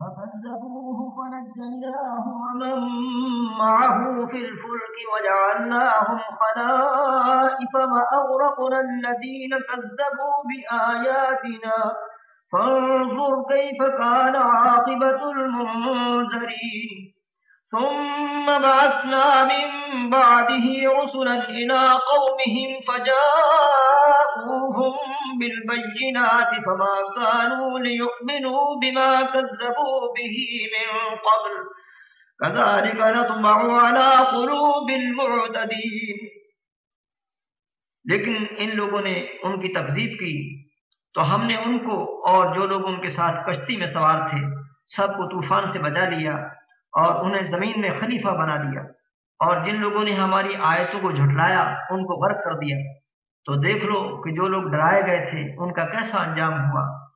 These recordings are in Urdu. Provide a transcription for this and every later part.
فكذبوه فنجيناه ومن معه في الفلك وجعلناهم خلائف وأغرقنا الذين كذبوا بآياتنا فانظر كيف كان عاقبة المنذرين ثم بعثنا من بعده رسلا إلى قومهم فجاءوهم بالبينات فما كانوا ليؤمنوا بما كذبوا به من قبل. كذلك نطمع على قلوب المعتدين. لیکن ان لوگوں نے ان کی تکذیب کی تو ہم نے ان کو اور جو لوگ ان کے ساتھ کشتی میں سوار تھے سب کو طوفان سے بجا لیا اور انہیں زمین میں خلیفہ بنا دیا۔ اور جن لوگوں نے ہماری آیتوں کو جھٹلایا، ان کو غرق کر دیا۔ تو دیکھ لو کہ جو لوگ ڈرائے گئے تھے، ان کا کیسا انجام ہوا۔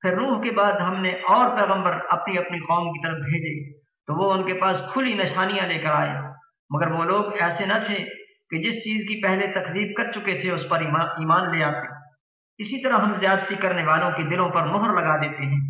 پھر روح کے بعد ہم نے اور پیغمبر اپنی اپنی قوم کی طرف بھیجے۔ تو وہ ان کے پاس کھلی نشانیاں لے کر آئے۔ مگر وہ لوگ ایسے نہ تھے کہ جس چیز کی پہلے تقریب کر چکے تھے، اس پر ایمان لے آتے۔ اسی طرح ہم زیادتی کرنے والوں کے دلوں پر مہر لگا دیتے ہیں۔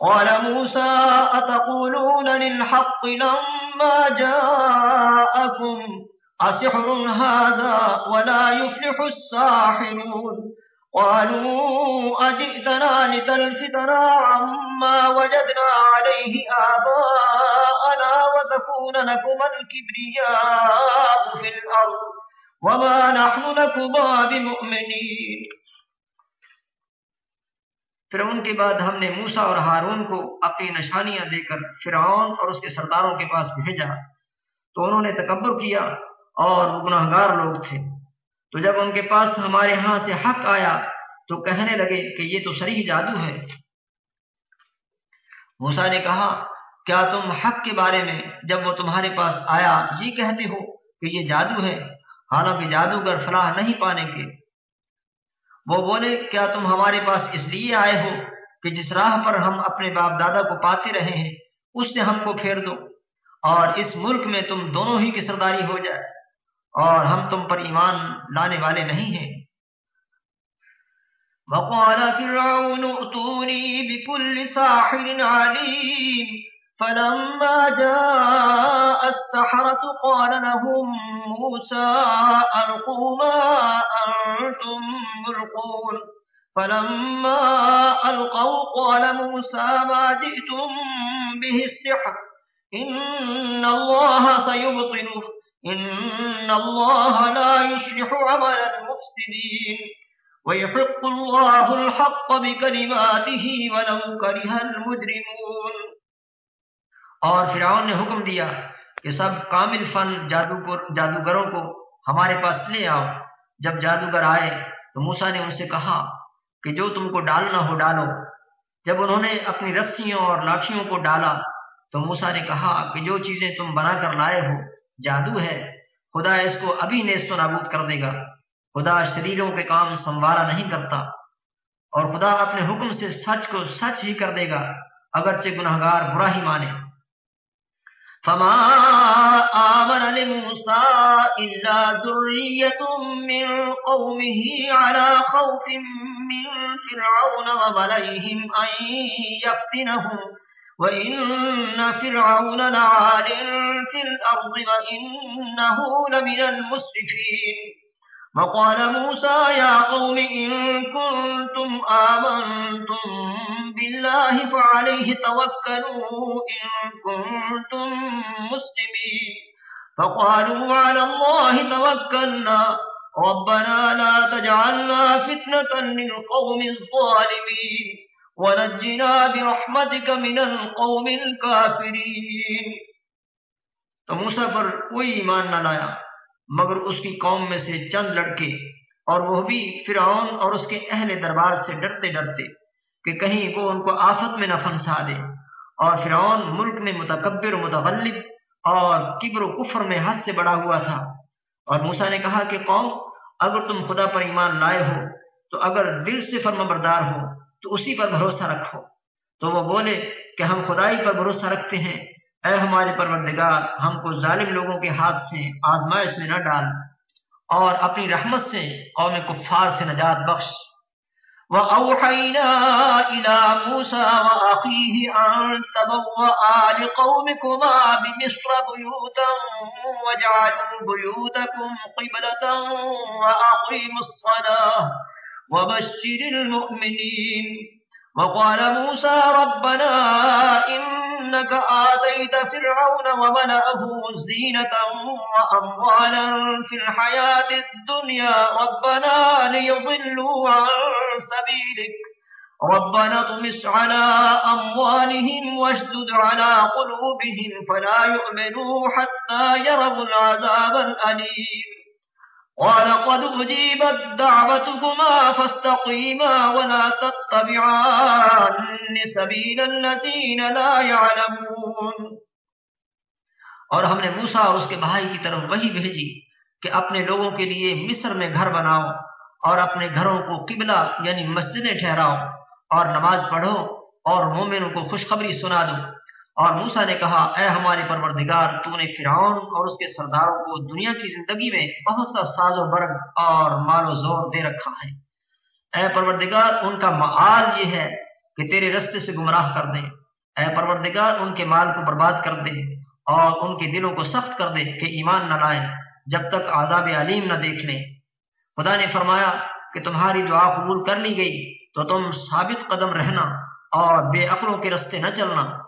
قال موسى أتقولون للحق لما جاءكم؟ أسحر هذا ولا يفلح الساحرون. قالوا أجئتنا لتلفتنا عما وجدنا عليه آباءنا وتكون لكم الكبرياء في الأرض وما نحن لكما بمؤمنين. پھر ان کے بعد ہم نے موسا اور ہارون کو اپنی نشانیاں دے کر فرعون اور اس کے سرداروں کے پاس بھیجا۔ تو انہوں نے تکبر کیا اور وہ گناہ گار لوگ تھے۔ تو جب ان کے پاس ہمارے ہاں سے حق آیا تو کہنے لگے کہ یہ تو سریح جادو ہے۔ موسا نے کہا، کیا تم حق کے بارے میں جب وہ تمہارے پاس آیا جی کہتے ہو کہ یہ جادو ہے؟ حالانکہ جادوگر فلاح نہیں پانے کے وہ بولے، کیا تم ہمارے پاس اس لیے آئے ہو کہ جس راہ پر ہم اپنے باپ دادا کو پاتے رہے ہیں، اس سے ہم کو پھیر دو؟ اور اس ملک میں تم دونوں ہی کی سرداری ہو جائے، اور ہم تم پر ایمان لانے والے نہیں ہیں۔ وقال فرعون بكل ساحر عليم فلما جاء السحرة قال لهم موسى ألقوا ما أنتم ملقون. فلما ألقوا قال موسى ما جئتم به السحر. إن الله سيبطنه إن الله لا يشلح عمل المفسدين. ويحق الله الحق بكلماته ولو كره المجرمون. اور فرعون نے حکم دیا کہ سب کامل فن جادو کو جادوگروں کو ہمارے پاس لے آؤ۔ جب جادوگر آئے تو موسا نے ان سے کہا کہ جو تم کو ڈالنا ہو ڈالو۔ جب انہوں نے اپنی رسیوں اور لاٹھیوں کو ڈالا تو موسا نے کہا کہ جو چیزیں تم بنا کر لائے ہو، جادو ہے۔ خدا اس کو ابھی نیست و نابود کر دے گا۔ خدا شریروں کے کام سنوارا نہیں کرتا۔ اور خدا اپنے حکم سے سچ کو سچ ہی کر دے گا، اگرچہ گناہ گار برا ہی مانے۔ فما آمن لموسى إلا ذرية من قومه على خوف من فرعون وملئهم أن يفتنهم وإن فرعون لعال في الأرض وإنه لمن المسرفين وقال موسى يا قوم إن كنتم آمنتم بالله فعليه توكلوا إن كنتم مسلمين. فقالوا على الله توكلنا. ربنا لا تجعلنا فتنة للقوم الظالمين. ونجنا برحمتك من القوم الكافرين. تو موسیٰ پر کوئی ایمان نہ لایا. مگر اس کی قوم میں سے چند لڑکے اور وہ بھی فرعون اور اس کے اہل دربار سے ڈرتے ڈرتے کہ کہیں وہ ان کو آفت میں نہ پھنسا دے اور فرعون ملک میں متکبر متغلب اور کبر و کفر میں حد سے بڑا ہوا تھا۔ اور موسا نے کہا کہ قوم، اگر تم خدا پر ایمان لائے ہو، تو اگر دل سے فرم بردار ہو، تو اسی پر بھروسہ رکھو۔ تو وہ بولے کہ ہم خدائی پر بھروسہ رکھتے ہیں۔ اے ہمارے پروردگار، ہم کو ظالم لوگوں کے ہاتھ سے آزمائش میں نہ ڈال اور اپنی رحمت سے قوم کفار سے نجات بخش۔ وأوحينا إلى موسى وأخيه أن تبوأ لقومكما بمصر بيوتا واجعلوا بيوتكم قبلة وأقيموا الصلاة وبشر المؤمنين وقال موسى ربنا إنك آتيت فرعون وملأه زينة وأموالا في الحياة الدنيا ربنا ليضلوا عن سبيلك ربنا طمس على أموالهم واشدد على قلوبهم فلا يؤمنوا حتى يروا العذاب الأليم قال قد أجيبت دعوتكما فاستقيما ولا تتبعان سبيل الذين لا يعلمون۔ اور ہم نے موسا اور اس کے بھائی کی طرف وہی بھیجی کہ اپنے لوگوں کے لیے مصر میں گھر بناؤ اور اپنے گھروں کو قبلہ یعنی مسجدیں ٹھہراؤ اور نماز پڑھو اور مومنوں کو خوشخبری سنا دو۔ اور موسا نے کہا، اے ہمارے پروردگار، تو نے فرعون اور اس کے سرداروں کو دنیا کی زندگی میں بہت سا ساز و برگ اور مال و زور دے رکھا ہے۔ اے پروردگار، ان کا معال یہ ہے کہ تیرے رستے سے گمراہ کر دیں۔ اے پروردگار، ان کے مال کو برباد کر دے اور ان کے دلوں کو سخت کر دے کہ ایمان نہ لائیں، جب تک عذاب علیم نہ دیکھ لیں۔ خدا نے فرمایا کہ تمہاری دعا قبول کر لی گئی تو تم ثابت قدم رہنا اور بے عقلوں کے رستے نہ چلنا۔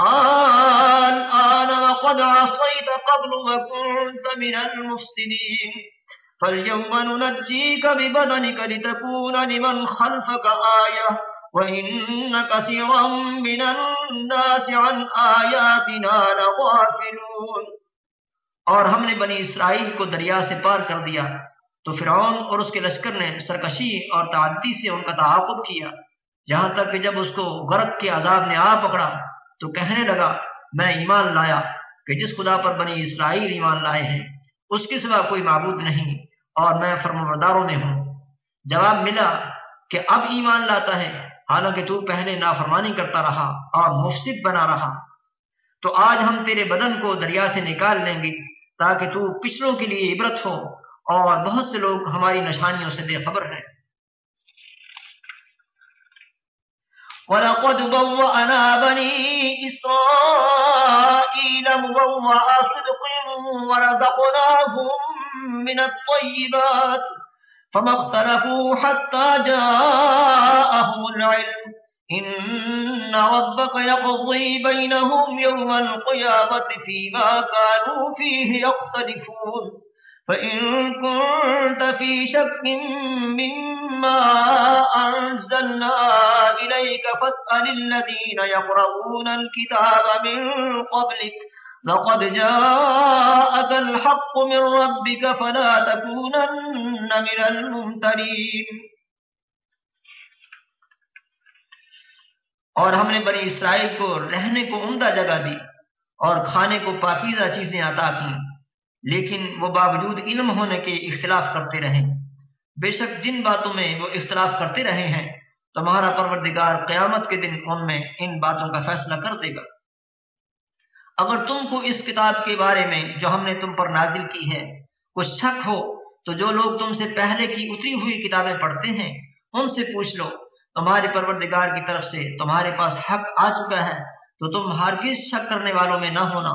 الآن وقد عصيت قبل وكنت من المفسدين. فاليوم ننجيك ببدنك لتكون لمن خلفك آية، وإن كثيرا من الناس عن آياتنا لغافلون. اور ہم نے بنی اسرائیل کو دریا سے پار کر دیا، تو فرعون اور اس کے لشکر نے سرکشی اور تعدی سے ان کا تعاقب کیا یہاں تک کہ جب اس کو غرق کے عذاب نے آ پکڑا تو کہنے لگا، میں ایمان لایا کہ جس خدا پر بنی اسرائیل ایمان لائے ہیں، اس کے سوا کوئی معبود نہیں اور میں فرمبرداروں میں ہوں۔ جواب ملا کہ اب ایمان لاتا ہے، حالانکہ تو پہلے نافرمانی کرتا رہا اور مفسد بنا رہا۔ تو آج ہم تیرے بدن کو دریا سے نکال لیں گے تاکہ تو پچھلوں کے لیے عبرت ہو اور بہت سے لوگ ہماری نشانیوں سے بے خبر ہیں۔ ولقد بوأنا بني إسرائيل مبوأ صدق ورزقناهم من الطيبات فما اختلفوا حتى جاءهم العلم. إن ربك يقضي بينهم يوم القيامة فيما كانوا فيه يختلفون. فإن كنت في شك مما أنزلنا إليك فاسأل الذين يقرؤون الكتاب من قبلك لقد جاءك الحق من ربك فلا تكونن من الممترين۔ اور ہم نے بنی اسرائیل کو رہنے کو عمدہ جگہ دی اور کھانے کو پاکیزہ چیزیں عطا کی لیکن وہ باوجود علم ہونے کے اختلاف کرتے رہے بے شک جن باتوں میں وہ اختلاف کرتے رہے ہیں، تمہارا پروردگار قیامت کے دن ان میں ان باتوں کا فیصلہ کر دے گا۔ اگر تم کو اس کتاب کے بارے میں جو ہم نے تم پر نازل کی ہے کچھ شک ہو، تو جو لوگ تم سے پہلے کی اتری ہوئی کتابیں پڑھتے ہیں، ان سے پوچھ لو۔ تمہارے پروردگار کی طرف سے تمہارے پاس حق آ چکا ہے، تو تم ہرگز شک کرنے والوں میں نہ ہونا۔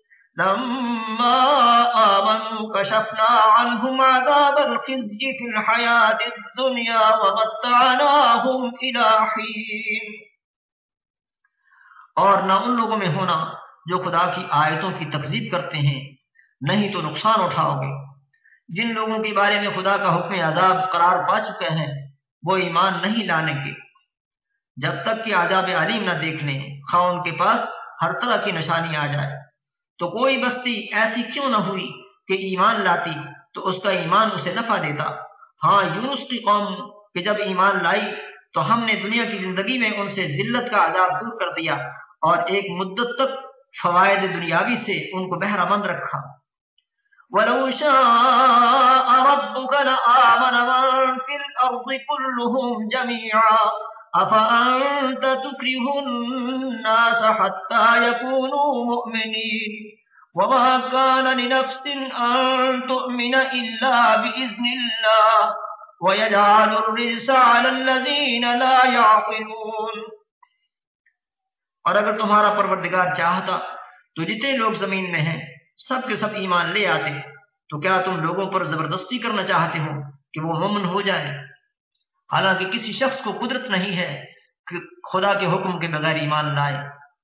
لما آمنوا كشفنا عنهم عذاب الخزي في الحياة الدنيا ومتعناهم إلى حين۔ اور نہ ان لوگوں میں ہونا جو خدا کی آیتوں کی تکذیب کرتے ہیں، نہیں تو نقصان اٹھاؤ گے۔ جن لوگوں کے بارے میں خدا کا حکم عذاب قرار پا چکے ہیں، وہ ایمان نہیں لانے کے جب تک کہ عذاب علیم نہ دیکھ لیں، خواہ ان کے پاس ہر طرح کی نشانی آ جائے۔ تو کوئی بستی ایسی کیوں نہ ہوئی کہ ایمان لاتی تو اس کا ایمان اسے نفع دیتا؟ ہاں یونس کی قوم کہ جب ایمان لائی تو ہم نے دنیا کی زندگی میں ان سے ذلت کا عذاب دور کر دیا اور ایک مدت تک فوائد دنیاوی سے ان کو بہرہ مند رکھا۔ ولو شاء ربك لآمن من في الأرض كلهم جميعا أفأنت تكره الناس حتى يكونوا مؤمنين؟ وما كان لنفس أن تؤمن إلا بإذن الله ويجعل الرجس على الذين لا يعقلون. اور اگر تمہارا پروردگار چاہتا تو جتنے لوگ زمین میں ہیں، سب کے سب ایمان لے آتے، تو کیا تم لوگوں پر زبردستی کرنا چاہتے ہو کہ وہ مومن ہو جائے حالانکہ کسی شخص کو قدرت نہیں ہے کہ خدا کے حکم کے بغیر ایمان لائے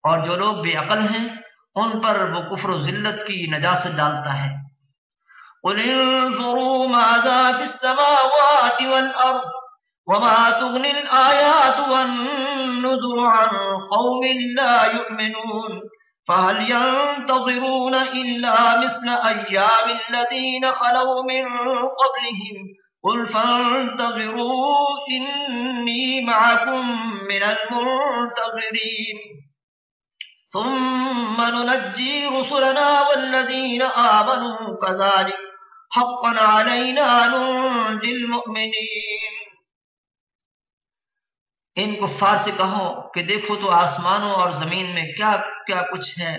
اور جو لوگ بے عقل ہیں، ان پر وہ کفر و ذلت کی نجاست ڈالتا ہے۔ قل انظروا ماذا في السماوات والأرض وما تغني الآيات والنذر عن قوم لا يؤمنون فهل ينتظرون إلا مثل أيام الذين خلوا من قبلهم قل فانتظروا إني معكم من المنتظرين. ثم ننجي رسلنا والذين آمنوا كذلك حقا علينا ننجي المؤمنين. ان کفار سے کہو کہ دیکھو تو آسمانوں اور زمین میں کیا کیا کچھ ہے،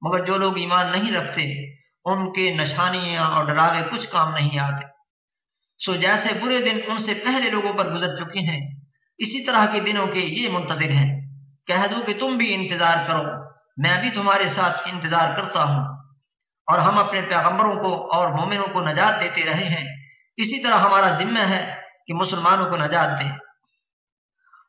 مگر جو لوگ ایمان نہیں رکھتے، ان کے نشانیاں اور ڈراوے کچھ کام نہیں آتے۔ سو جیسے برے دن ان سے پہلے لوگوں پر گزر چکے ہیں، اسی طرح کے دنوں کے یہ منتظر ہیں۔ کہہ دو کہ تم بھی انتظار کرو، میں بھی تمہارے ساتھ انتظار کرتا ہوں۔ اور ہم اپنے پیغمبروں کو اور مومنوں کو نجات دیتے رہے ہیں۔ اسی طرح ہمارا ذمہ ہے کہ مسلمانوں کو نجات دیں۔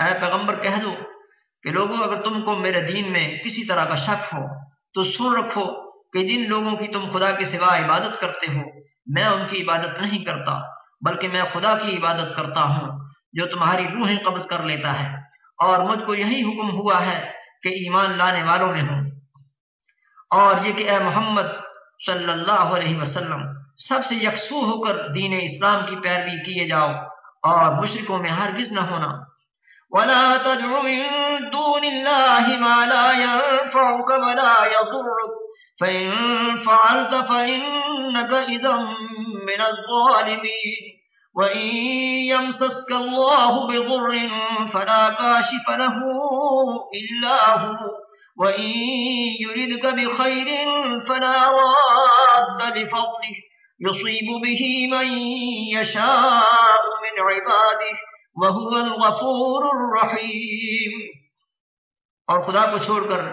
اے پیغمبر، کہہ دو کہ لوگوں، اگر تم کو میرے دین میں کسی طرح کا شک ہو، تو سن رکھو کہ جن لوگوں کی تم خدا کے سوا عبادت کرتے ہو، میں ان کی عبادت نہیں کرتا، بلکہ میں خدا کی عبادت کرتا ہوں، جو تمہاری روحیں قبض کر لیتا ہے۔ اور مجھ کو یہی حکم ہوا ہے کہ ایمان لانے والوں میں ہوں۔ اور یہ کہ اے محمد صلی اللہ علیہ وسلم، سب سے یکسو ہو کر دین اسلام کی پیروی کیے جاؤ، اور مشرقوں میں ہرگز نہ ہونا۔ ولا تدع من دون الله ما لا ينفعك ولا يضرك. فإن فعلت فإنك إذا من الظالمين. وإن يمسسك الله بضر فلا كاشف له إلا هو. وإن يردك بخير فلا راد لفضله. يصيب به من يشاء من عباده. وهو الغفور الرحیم۔ اور خدا کو چھوڑ کر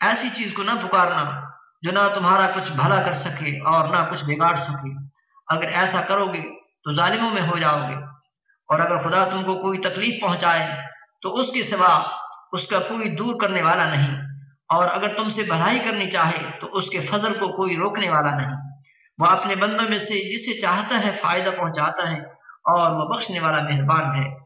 ایسی چیز کو نہ پکارنا جو نہ تمہارا کچھ بھلا کر سکے اور نہ کچھ بگاڑ سکے۔ اگر ایسا کرو گے تو ظالموں میں ہو جاؤ گے۔ اور اگر خدا تم کو کوئی تکلیف پہنچائے تو اس کے سوا اس کا کوئی دور کرنے والا نہیں۔ اور اگر تم سے بھلائی کرنی چاہے تو اس کے فضل کو کوئی روکنے والا نہیں۔ وہ اپنے بندوں میں سے جسے چاہتا ہے فائدہ پہنچاتا ہے اور وہ بخشنے والا مہربان ہے۔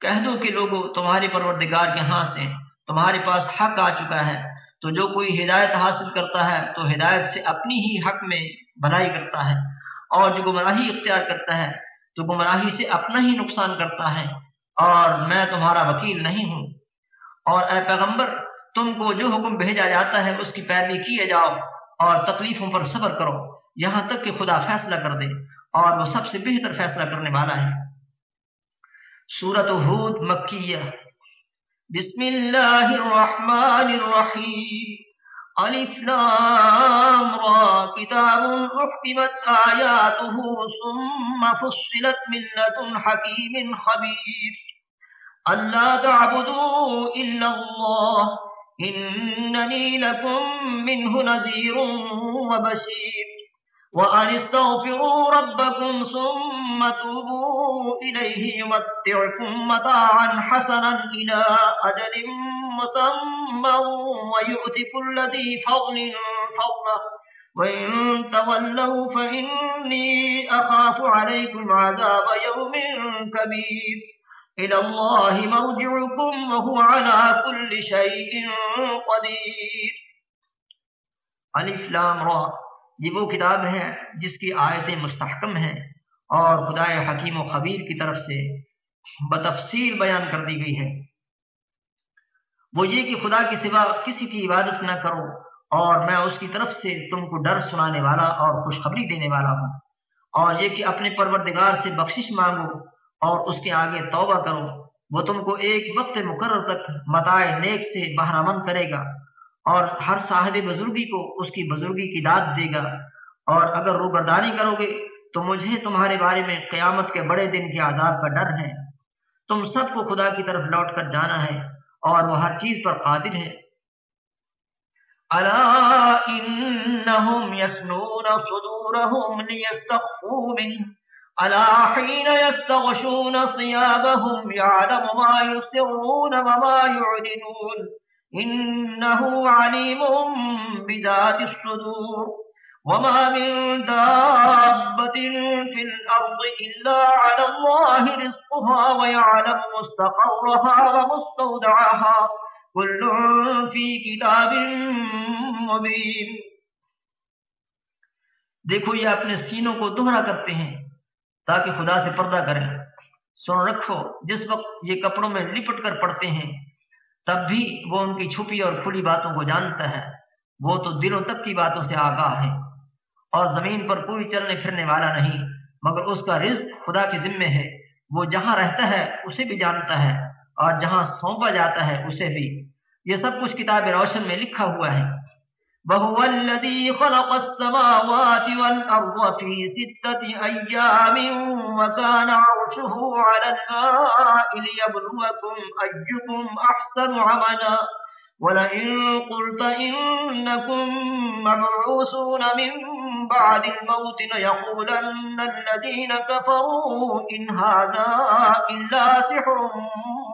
کہہ دو کہ لوگوں تمہارے پروردگار کے سے تمہارے پاس حق آ چکا ہے۔ تو جو کوئی ہدایت حاصل کرتا ہے، تو ہدایت سے اپنی ہی حق میں بھلائی کرتا ہے۔ اور جو گمراہی اختیار کرتا ہے، تو گمراہی سے اپنا ہی نقصان کرتا ہے۔ اور میں تمہارا وکیل نہیں ہوں۔ اور اے پیغمبر، تم کو جو حکم بھیجا جاتا ہے، اس کی پیروی کیے جاؤ اور تکلیفوں پر صبر کرو۔ یہاں تک کہ خدا فیصلہ کر دے اور وہ سب سے بہتر فیصلہ کرنے والا ہے۔ سورت حود مکیہ۔ بسم الله الرحمن الرحيم ألف لام را۔ كتاب أحكمت آياته ثم فصلت من لدن حكيم خبير ألا تعبدوا إلا الله إنني لكم منه نذير وبشير وأن استغفروا ربكم ثم توبوا إليه يمتعكم متاعا حسنا إلى أجل مسمى ويؤتي كل ذي فضل فضله وإن تولوا فإني أخاف عليكم عذاب يوم كبير إلى الله مرجعكم وهو على كل شيء قدير. ألف لام یہ وہ کتاب ہے جس کی آیتیں مستحکم ہیں اور خدا حکیم و خبیر کی طرف سے بتفصیل بیان کر دی گئی ہے وہ یہ کہ خدا کے سوا کسی کی عبادت نہ کرو اور میں اس کی طرف سے تم کو ڈر سنانے والا اور خوشخبری دینے والا ہوں۔ اور یہ کہ اپنے پروردگار سے بخشش مانگو اور اس کے آگے توبہ کرو، وہ تم کو ایک وقت مقرر تک متائے نیک سے بہرامند کرے گا۔ اور ہر صاحب بزرگی کو اس کی بزرگی کی داد دے گا۔ اور اگر روبرداری کرو گے تو مجھے تمہارے بارے میں قیامت کے بڑے دن کے عذاب کا ڈر ہے۔ تم سب کو خدا کی طرف لوٹ کر جانا ہے اور وہ ہر چیز پر قادر ہے۔ الا انهم يسنون صدورهم ليستخفوا منه الا حين يستغشون ثيابهم يعلم ما يسرون وما يعلنون إنه عليم بذات الصدور وما من دابة في الأرض إلا على الله رزقها ويعلم مستقرها ومستودعها. كل في كتاب مبين. دیکھو، یہ اپنے سینوں کو دوہرا کرتے ہیں تاکہ خدا سے پردہ کریں۔ سن رکھو، جس وقت یہ کپڑوں میں لپٹ کر پڑتے ہیں تب بھی وہ ان کی چھپی اور کھلی باتوں کو جانتا ہے۔ وہ تو دلوں تک کی باتوں سے آگاہ ہے اور زمین پر کوئی چلنے پھرنے والا نہیں، مگر اس کا رزق خدا کے ذمے ہے۔ وہ جہاں رہتا ہے، اسے بھی جانتا ہے، اور جہاں سونپا جاتا ہے، اسے بھی۔ یہ سب کچھ کتاب روشن میں لکھا ہوا ہے۔ وهو الذي خلق السماوات والأرض في ستة أيام وكان عرشه على الماء ليبلوكم أيكم أحسن عملا. ولئن قلت إنكم مبعوثون من بعد الموت ليقولن الذين كفروا إن هذا إلا سحر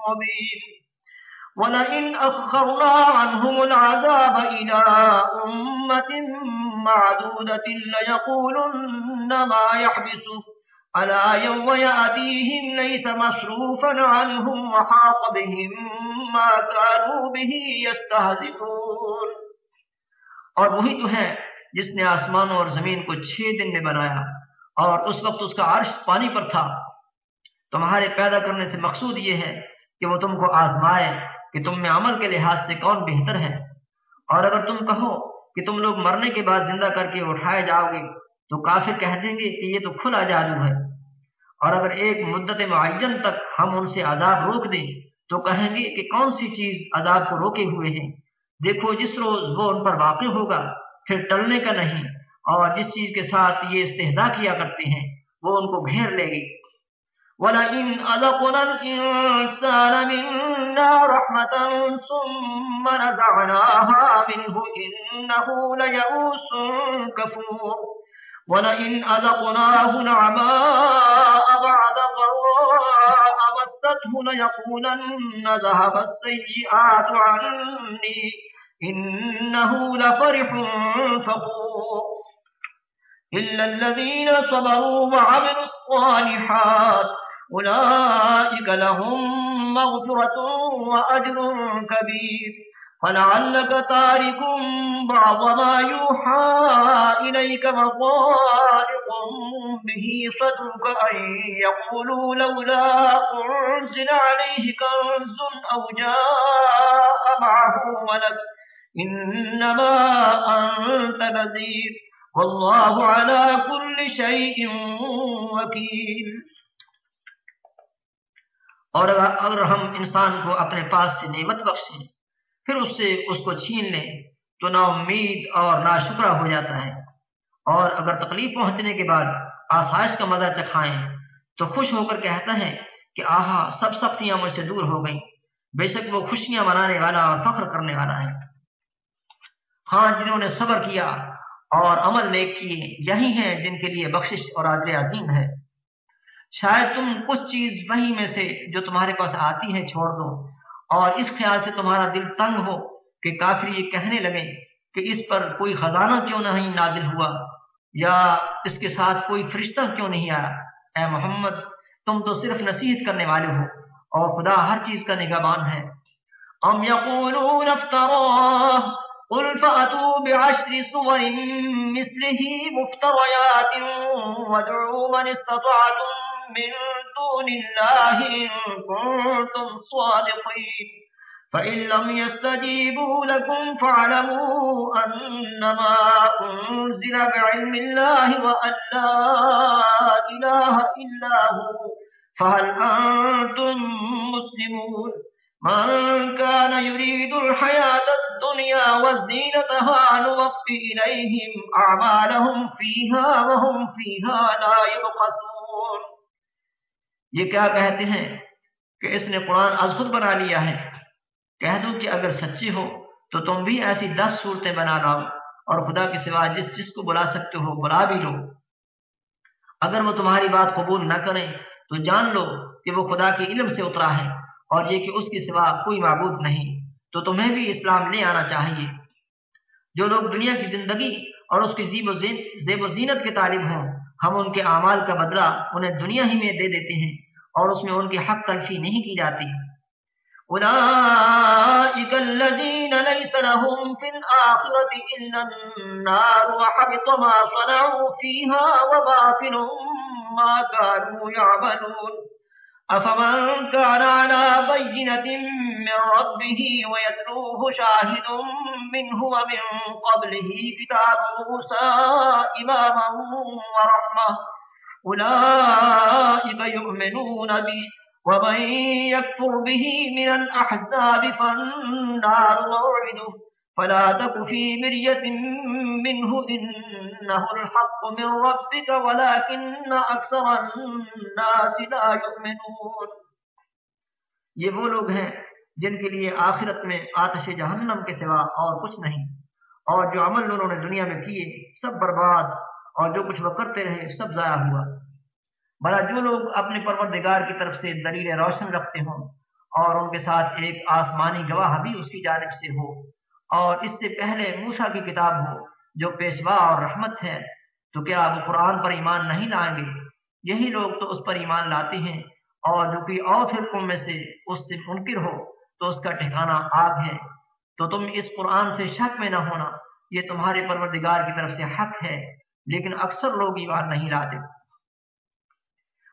مبين. ولئن أخرنا عنهم العذاب إلى أمة معدودة ليقولن ما يحبسه. ألا يوم يأتيهم ليس مصروفا عنهم وحاق بهم ما كانوا به يستهزئون. اور وہی تو ہے جس نے آسمانوں اور زمین کو چھ دن میں بنایا اور اس وقت اس کا عرش پانی پر تھا. تمہارے پیدا کرنے سے مقصود یہ ہے کہ وہ تم کو آزمائے کہ تم میں عمل کے لحاظ سے کون بہتر ہے؟ اور اگر تم کہو کہ تم لوگ مرنے کے بعد زندہ کر کے اٹھائے جاؤ گے، تو کافر کہہ دیں گے کہ یہ تو کھلا جادو ہے۔ اور اگر ایک مدت معین تک ہم ان سے عذاب روک دیں، تو کہیں گے کہ کون سی چیز عذاب کو روکے ہوئے ہیں؟ دیکھو، جس روز وہ ان پر واقع ہوگا، پھر ٹلنے کا نہیں، اور جس چیز کے ساتھ یہ استحدا کیا کرتے ہیں، وہ ان کو گھیر لے گی۔ ولئن أذقنا الإنسان منا رحمة ثم نزعناها منه إنه ليئوس كفور. ولئن أذقناه نعماء بعد ضراء مسته ليقولن ذهب السيئات عني إنه لفرح فخور. إلا الذين صبروا وعملوا الصالحات أولئك لهم مغفرة وأجر كبير. فلعلك تارك بعض ما يوحى إليك مضائق به صدرك أن يقولوا لولا أنزل عليه كنز أو جاء معه ملك إنما أنت نذير. والله على كل شيء وكيل. اور اگر ہم انسان کو اپنے پاس سے نعمت بخشیں، پھر اس سے اس کو چھین لیں، تو نا امید اور نا شکرہ ہو جاتا ہے۔ اور اگر تکلیف پہنچنے کے بعد آسائش کا مزہ چکھائیں، تو خوش ہو کر کہتا ہے کہ آہا، سب سختیاں مجھ سے دور ہو گئیں۔ بے شک وہ خوشیاں منانے والا اور فخر کرنے والا ہے۔ ہاں جنہوں نے صبر کیا اور عمل نیک کیے، یہی ہیں جن کے لیے بخشش اور عادل عظیم ہے۔ شاید تم کچھ چیز وہی میں سے جو تمہارے پاس آتی ہے چھوڑ دو۔ اور اس خیال سے تمہارا دل تنگ ہو کہ کافر یہ کہنے لگے کہ اس پر کوئی خزانہ کیوں نہیں نازل ہوا؟ یا اس کے ساتھ کوئی فرشتہ کیوں نہیں آیا؟ اے محمد، تم تو صرف نصیحت کرنے والے ہو اور خدا ہر چیز کا نگہبان ہے۔ ام یقولون افتراه قل فأتوا بعشر صور مثله مفتريات وادعوا من استطعتم من دون الله إن كنتم صادقين. فإن لم يستجيبوا لكم فاعلموا أنما أنزل بعلم الله وأن لا إله إلا هو. فهل أنتم مسلمون؟ من كان يريد الحياة الدنيا والزينتها نوفي إليهم أعمالهم فيها وهم فيها لا يبقسون یہ کیا کہتے ہیں کہ اس نے قرآن از خود بنا لیا ہے۔ کہہ دو کہ اگر سچی ہو تو تم بھی ایسی دس صورتیں بنا لاؤ اور خدا کے سوا جس جس کو بلا سکتے ہو بلا بھی لو۔ اگر وہ تمہاری بات قبول نہ کریں تو جان لو کہ وہ خدا کے علم سے اترا ہے اور یہ کہ اس کے سوا کوئی معبود نہیں۔ تو تمہیں بھی اسلام لے آنا چاہیے۔ جو لوگ دنیا کی زندگی اور اس کی زیب و زینت کے طالب ہوں، ہم ان کے اعمال کا بدلہ انہیں دنیا ہی میں دے دیتے ہیں۔ اور اس میں ان کی حق تلفی نہیں کی جاتی۔ أولئك الذين ليس لهم في الآخرة إلا النار وحبط ما صنعوا فيها وباطل ما كانوا يعملون أفمن كان على بينة من ربه ويتلوه شاهد منه ومن قبله كتاب موسى إماما ورحمة أولئك يؤمنون به ومن يكفر به من الأحزاب فالنار موعده. فلا تك في مرية منه إنه الحق من ربك، ولكن أكثر الناس لا يؤمنون. یہ وہ لوگ ہیں جن کے لیے آخرت میں آتش جہنم کے سوا اور کچھ نہیں، اور جو عمل انہوں نے دنیا میں کیے سب برباد. اور جو کچھ وہ کرتے رہے، سب ضائع ہوا۔ بھلا جو لوگ اپنے پروردگار کی طرف سے دلیل روشن رکھتے ہوں اور ان کے ساتھ ایک آسمانی گواہ بھی اس کی جانب سے ہو، اور اس سے پہلے موسا کی کتاب ہو، جو پیشوا اور رحمت ہے، تو کیا وہ قرآن پر ایمان نہیں لائیں گے؟ یہی لوگ تو اس پر ایمان لاتے ہیں، اور جو کہ اور فرقوں میں سے اس سے منکر ہو، تو اس کا ٹھکانہ آگ ہے۔ تو تم اس قرآن سے شک میں نہ ہونا، یہ تمہارے پروردگار کی طرف سے حق ہے۔ لیکن اکثر لوگ ایمان نہیں لاتے۔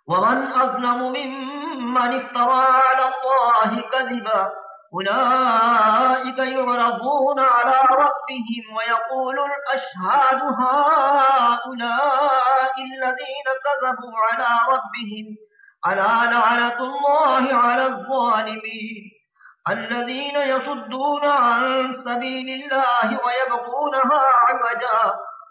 ومن أظلم ممن افترى على الله كذبا أولئك يعرضون على ربهم ويقول الأشهاد هؤلاء الذين كذبوا على ربهم ألا لعنة الله على الظالمين الذين يصدون عن سبيل الله ويبقونها عوجا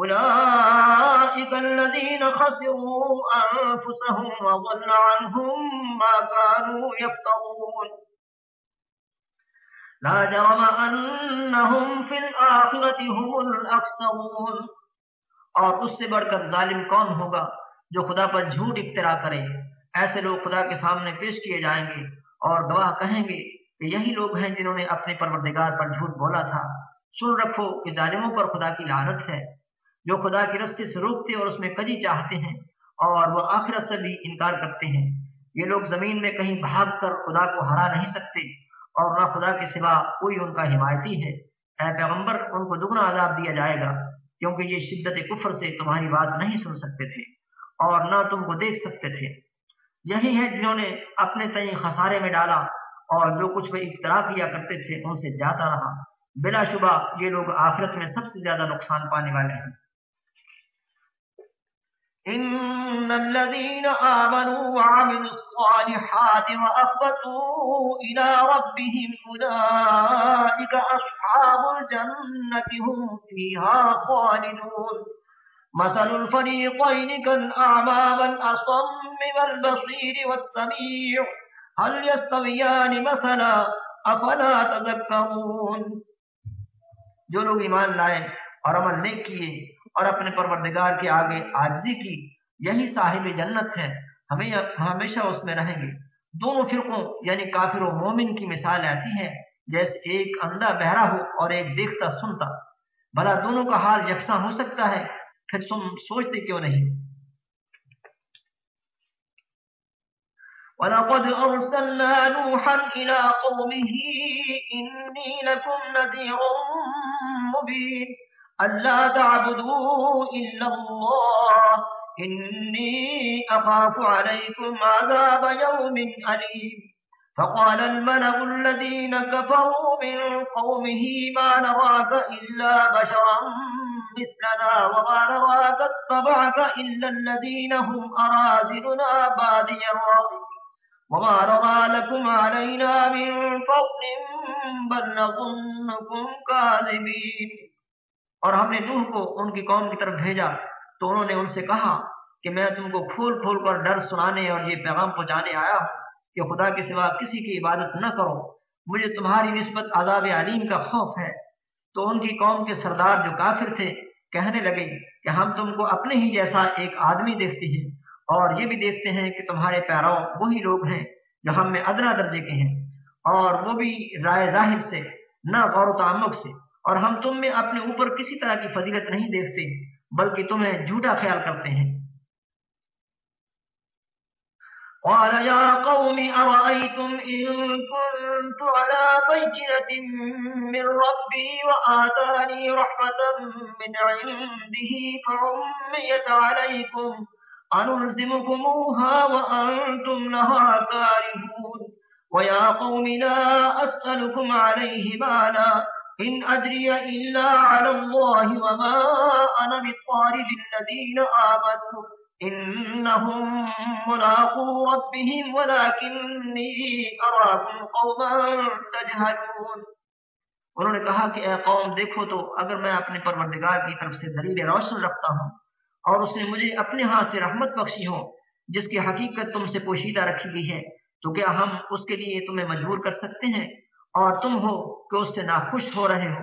أولئك الذين خسروا أنفسهم وضل عنهم ما كانوا يفترون. لا جرم انہم فی الاخرت هم الاکثرون اور اس سے بڑھ کر ظالم کون ہوگا جو خدا پر جھوٹ افترا کرے؟ ایسے لوگ خدا کے سامنے پیش کیے جائیں گے اور گواہ کہیں گے کہ یہی لوگ ہیں جنہوں نے اپنے پروردگار پر جھوٹ بولا تھا۔ سن رکھو کہ ظالموں پر خدا کی لعنت ہے۔ جو خدا کی رستے سے روکتے اور اس میں کجی چاہتے ہیں اور وہ آخرت سے بھی انکار کرتے ہیں۔ یہ لوگ زمین میں کہیں بھاگ کر خدا کو ہرا نہیں سکتے اور نہ خدا کے سوا کوئی ان کا حمایتی ہے۔ اے پیغمبر، ان کو دگنا عذاب دیا جائے گا کیونکہ یہ شدت کفر سے تمہاری بات نہیں سن سکتے تھے اور نہ تم کو دیکھ سکتے تھے۔ یہی ہے جنہوں نے اپنے تئیں خسارے میں ڈالا اور جو کچھ وہ اختراع کیا کرتے تھے ان سے جاتا رہا۔ بلا شبہ یہ لوگ آخرت میں سب سے زیادہ نقصان پانے والے ہیں۔ إن الذين آمنوا وعملوا الصالحات وأخبتوا إلى ربهم أولئك أصحاب الجنة هم فيها خالدون. مثل الفريقين كالأعمى والأصم والبصير والسميع. هل يستويان مثلا؟ أفلا تذكرون؟ جو لوگ ایمان لائے اور عمل نیک کیے اور اپنے پروردگار کے آگے آجزی کی، یہی صاحب جنت ہے۔ ہمیں ہمیشہ اس میں رہیں گے۔ دونوں فرقوں یعنی کافر و مومن کی مثال ایسی ہے جیسے ایک اندھا بہرا ہو اور ایک دیکھتا سنتا۔ بھلا دونوں کا حال یکساں ہو سکتا ہے، پھر تم سوچتے کیوں نہیں؟ وَلَقَدْ أَرْسَلْنَا نُوحًا إِلَىٰ قَوْمِهِ إِنِّي لَكُمْ نَذِيرٌ مُبِينٌ ألا تعبدوا إلا الله إني أخاف عليكم عذاب يوم أليم فقال الملأ الذين كفروا من قومه ما نراك إلا بشرا مثلنا وما نراك اتبعك إلا الذين هم أرازلنا بادي الرأي وما نرى لكم علينا من فضل بل نظنكم كاذبين اور ہم نے نوح کو ان کی قوم کی طرف بھیجا تو انہوں نے ان سے کہا کہ میں تم کو کھول کھول کر ڈر سنانے اور یہ پیغام پہنچانے آیا ہوں کہ خدا کے سوا کسی کی عبادت نہ کرو۔ مجھے تمہاری نسبت عذاب علیم کا خوف ہے۔ تو ان کی قوم کے سردار جو کافر تھے کہنے لگے کہ ہم تم کو اپنے ہی جیسا ایک آدمی دیکھتے ہیں اور یہ بھی دیکھتے ہیں کہ تمہارے پیراؤ وہی لوگ ہیں جو ہم میں ادنا درجے کے ہیں اور وہ بھی رائے ظاہر سے، نہ غور و تعمک سے۔ اور ہم تم میں اپنے اوپر کسی طرح کی فضیلت نہیں دیکھتے، بلکہ تمہیں جھوٹا خیال کرتے ہیں۔ قال يا قوم أرأيتم إن كنت على بيجنة من ربي وآتاني رحمة من عنده فعميت عليكم أنلزمكموها وأنتم لها كارهون۔ ويا قوم لا أسألكم عليه مالا إن أدري إلا على الله وما أنا بطارد الذين آمنوا. إنهم ملاقوا ربهم ولكني أراكم قوما تجهلون. انہوں نے کہا کہ اے قوم، دیکھو تو اگر میں اپنے پروردگار کی طرف سے دلیل روشن رکھتا ہوں اور اس نے مجھے اپنے ہاتھ سے رحمت بخشی ہو، جس کی حقیقت تم سے پوشیدہ رکھی گئی ہے، تو کیا ہم اس کے لیے تمہیں مجبور کر سکتے ہیں؟ اور تم ہو کہ اس سے ناخوش ہو رہے ہو۔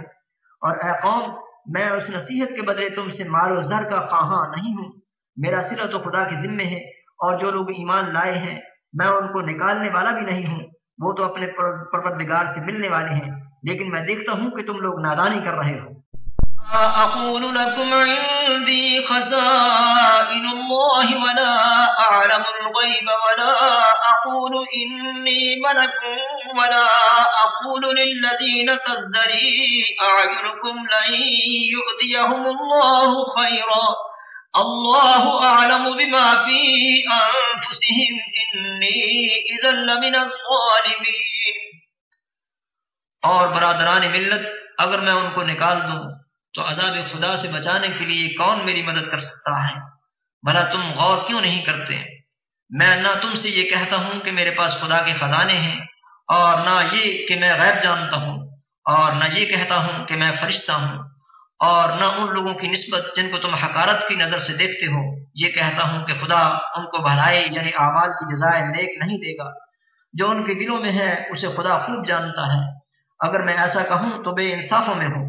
اور اے قوم، میں اس نصیحت کے بدلے تم سے مال و زر کا خواہاں نہیں ہوں۔ میرا سر تو خدا کے ذمے ہے اور جو لوگ ایمان لائے ہیں، میں ان کو نکالنے والا بھی نہیں ہوں۔ وہ تو اپنے پروردگار سے ملنے والے ہیں۔ لیکن میں دیکھتا ہوں کہ تم لوگ نادانی کر رہے ہو۔ أقول لكم عندي خزائن الله ولا أعلم الغيب ولا أقول إني ملك ولا أقول للذين تزدري أعينكم لن يؤذيهم الله خيرا. الله أعلم بما في أنفسهم. إني إذا لمن الظالمين. اور برادران ملت، اگر میں ان کو نکال دوں، تو عذاب خدا سے بچانے کے لیے کون میری مدد کر سکتا ہے؟ بھلا تم غور کیوں نہیں کرتے؟ میں نہ تم سے یہ کہتا ہوں کہ میرے پاس خدا کے خزانے ہیں اور نہ یہ کہ میں غیب جانتا ہوں اور نہ یہ کہتا ہوں کہ میں فرشتہ ہوں اور نہ ان لوگوں کی نسبت جن کو تم حکارت کی نظر سے دیکھتے ہو۔ یہ کہتا ہوں کہ خدا ان کو بھلائی یعنی اعمال کی جزائے نیک نہیں دے گا۔ جو ان کے دلوں میں ہے، اسے خدا خوب جانتا ہے۔ اگر میں ایسا کہوں تو بے انصافوں میں ہوں۔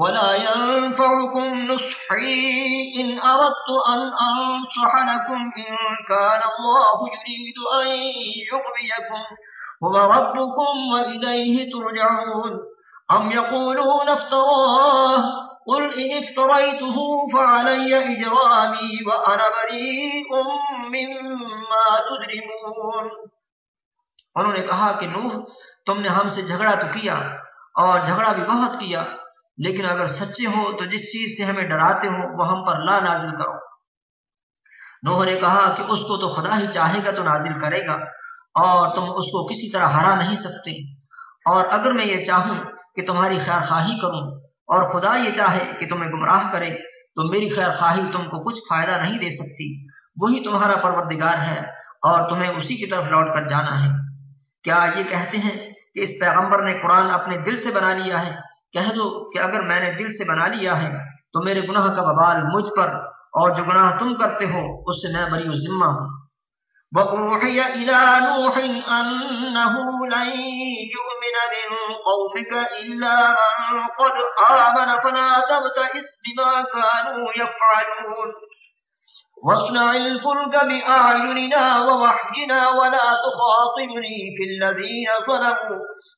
ولا ينفعكم نصحي إن أردت أن أنصح لكم إن كان الله يريد أن يغويكم هو ربكم وإليه ترجعون أم يقولون افتراه قل إن افتريته فعلي إجرامي وأنا بريء مما تجرمون انہوں نے کہا کہ نوح، تم نے ہم سے جھگڑا تو کیا اور جھگڑا بھی بہت کیا۔ لیکن اگر سچے ہو تو جس چیز سے ہمیں ڈراتے ہو وہ ہم پر لا نازل کرو۔ نوح نے کہا کہ اس کو تو خدا ہی چاہے گا تو نازل کرے گا، اور تم اس کو کسی طرح ہرا نہیں سکتے۔ اور اگر میں یہ چاہوں کہ تمہاری خیر خواہی کروں، اور خدا یہ چاہے کہ تمہیں گمراہ کرے، تو میری خیر خواہی تم کو کچھ فائدہ نہیں دے سکتی۔ وہی تمہارا پروردگار ہے، اور تمہیں اسی کی طرف لوٹ کر جانا ہے۔ کیا یہ کہتے ہیں کہ اس پیغمبر نے قرآن اپنے دل سے بنا لیا ہے؟ کہہ دو کہ اگر میں نے دل سے بنا لیا ہے تو میرے گناہ کا ببال مجھ پر اور جو گناہ تم کرتے ہو اس سے میں بری ذمہ ہوں۔ وَأُوحِيَ إِلَى نُوحٍ أَنَّهُ لَن يُؤْمِنَ مِن قَوْمِكَ إِلَّا مَن قَدْ آمَنَ فَلَا تَبْتَئِسْ بِمَا كَانُوا يَفْعَلُونَ۔ وَاصْنَعِ الْفُلْكَ بِأَعْيُنِنَا وَوَحْيِنَا وَلَا تُخَاطِبْنِي فِي الَّذِينَ ظَلَمُوا۔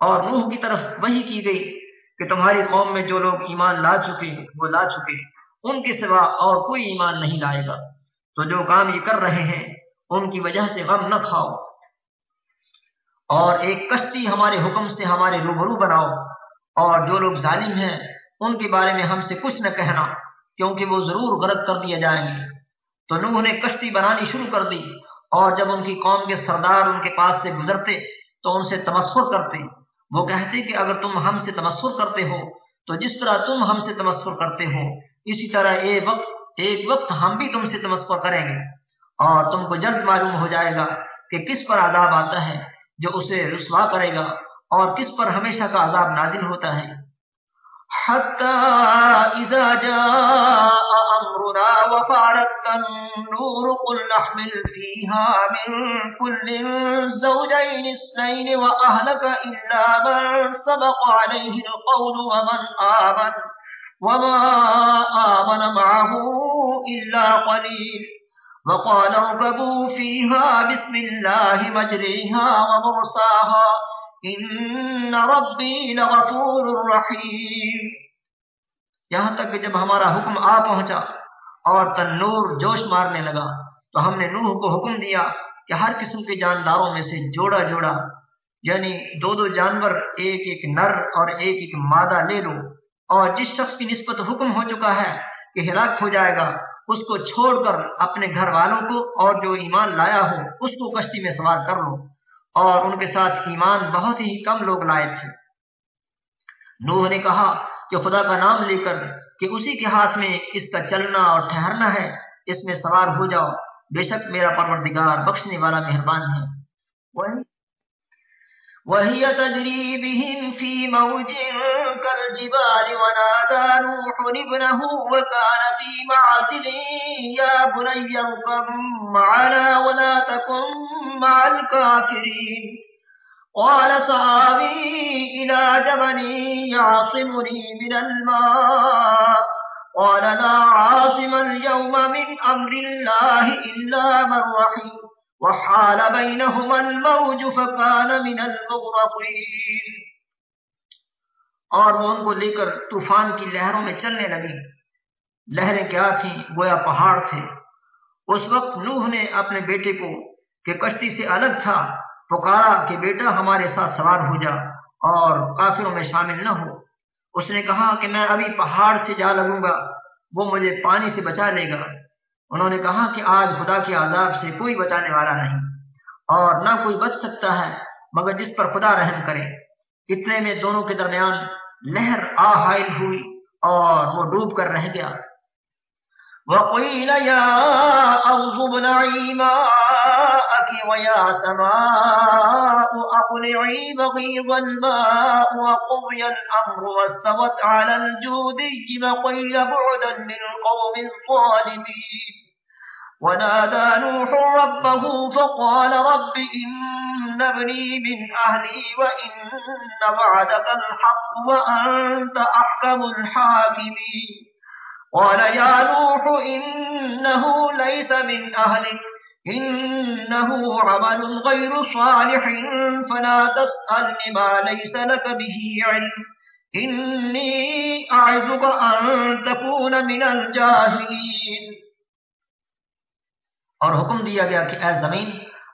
اور روح کی طرف وہی کی گئی کہ تمہاری قوم میں جو لوگ ایمان لا چکے وہ لا چکے ان کے سوا اور کوئی ایمان نہیں لائے گا۔ تو جو کام یہ کر رہے ہیں، ان کی وجہ سے غم نہ کھاؤ۔ اور ایک کشتی ہمارے حکم سے ہمارے روبرو بناؤ۔ اور جو لوگ ظالم ہیں، ان کے بارے میں ہم سے کچھ نہ کہنا، کیونکہ وہ ضرور غلط کر دیا جائیں گے۔ تو نوح نے کشتی بنانی شروع کر دی۔ اور جب ان کی قوم کے سردار ان کے پاس سے گزرتے، تو ان سے تمسخر کرتے۔ وہ کہتے کہ اگر تم ہم سے تمسر کرتے ہو، تو جس طرح تم ہم سے تمسر کرتے ہو، اسی طرح ایک وقت ایک وقت ہم بھی تم سے تمسر کریں گے۔ اور تم کو جلد معلوم ہو جائے گا کہ کس پر عذاب آتا ہے، جو اسے رسوا کرے گا، اور کس پر ہمیشہ کا عذاب نازل ہوتا ہے۔ حتى إذا جاء أمرنا وفارت النور قل نحمل فيها من كل زوجين اثنين وأهلك إلا من سبق عليه القول ومن آمن وما آمن معه إلا قليل وقال اركبوا فيها بسم الله مجريها ومرساها ان ربی لغفور الرحیم یہاں تک کہ جب ہمارا حکم آ پہنچا اور تنور جوش مارنے لگا، تو ہم نے نوح کو حکم دیا کہ ہر قسم کے جانداروں میں سے جوڑا جوڑا یعنی دو دو جانور، ایک ایک نر اور ایک ایک مادہ لے لو۔ اور جس شخص کی نسبت حکم ہو چکا ہے کہ ہلاک ہو جائے گا، اس کو چھوڑ کر اپنے گھر والوں کو اور جو ایمان لایا ہو، اس کو کشتی میں سوار کر لو۔ اور ان کے ساتھ ایمان بہت ہی کم لوگ لائے تھے۔ نوح نے کہا کہ خدا کا نام لے کر کہ اسی کے ہاتھ میں اس کا چلنا اور ٹھہرنا ہے، اس میں سوار ہو جاؤ۔ بے شک میرا پروردگار بخشنے والا مہربان ہے۔ وهي تجري بهم في موج كالجبال ونادى نوح ابنه وكان في معزل يا بني اركب معنا ولا تكن مع الكافرين. قال صحابي إلى جبل يعصمني من الماء. قال لا عاصم اليوم من أمر الله إلا من رحيم. وحال بينهما الموج فكان من المغرقين۔ اور وہ ان کو لے کر طوفان کی لہروں میں چلنے لگی لہریں کیا تھیں؟ گویا پہاڑ تھے۔ اس وقت نوح نے اپنے بیٹے کو کہ کشتی سے الگ تھا، پکارا کہ بیٹا ہمارے ساتھ سوار ہو جا اور کافروں میں شامل نہ ہو۔ اس نے کہا کہ میں ابھی پہاڑ سے جا لگوں گا، وہ مجھے پانی سے بچا لے گا۔ انہوں نے کہا کہ آج خدا کے عذاب سے کوئی بچانے والا نہیں اور نہ کوئی بچ سکتا ہے مگر جس پر خدا رحم کرے۔ اتنے میں دونوں کے درمیان لہر آ حائل ہوئی اور وہ ڈوب کر رہ گیا۔ وَقِيلَ يَا أَرْضُ بْنَعِي ابلعي ماءك ويا سماء أقلعي بغيض ونادى نوح ربه فقال رب إن ابني من أهلي وإن وعدك الحق وأنت أحكم الحاكمين. قال يا نوح إنه ليس من أهلك. إنه عمل غير صالح، فلا تسألني ما ليس لك به علم. إني أعزك أن تكون من الجاهلين. اور حکم دیا گیا کہ اے زمین،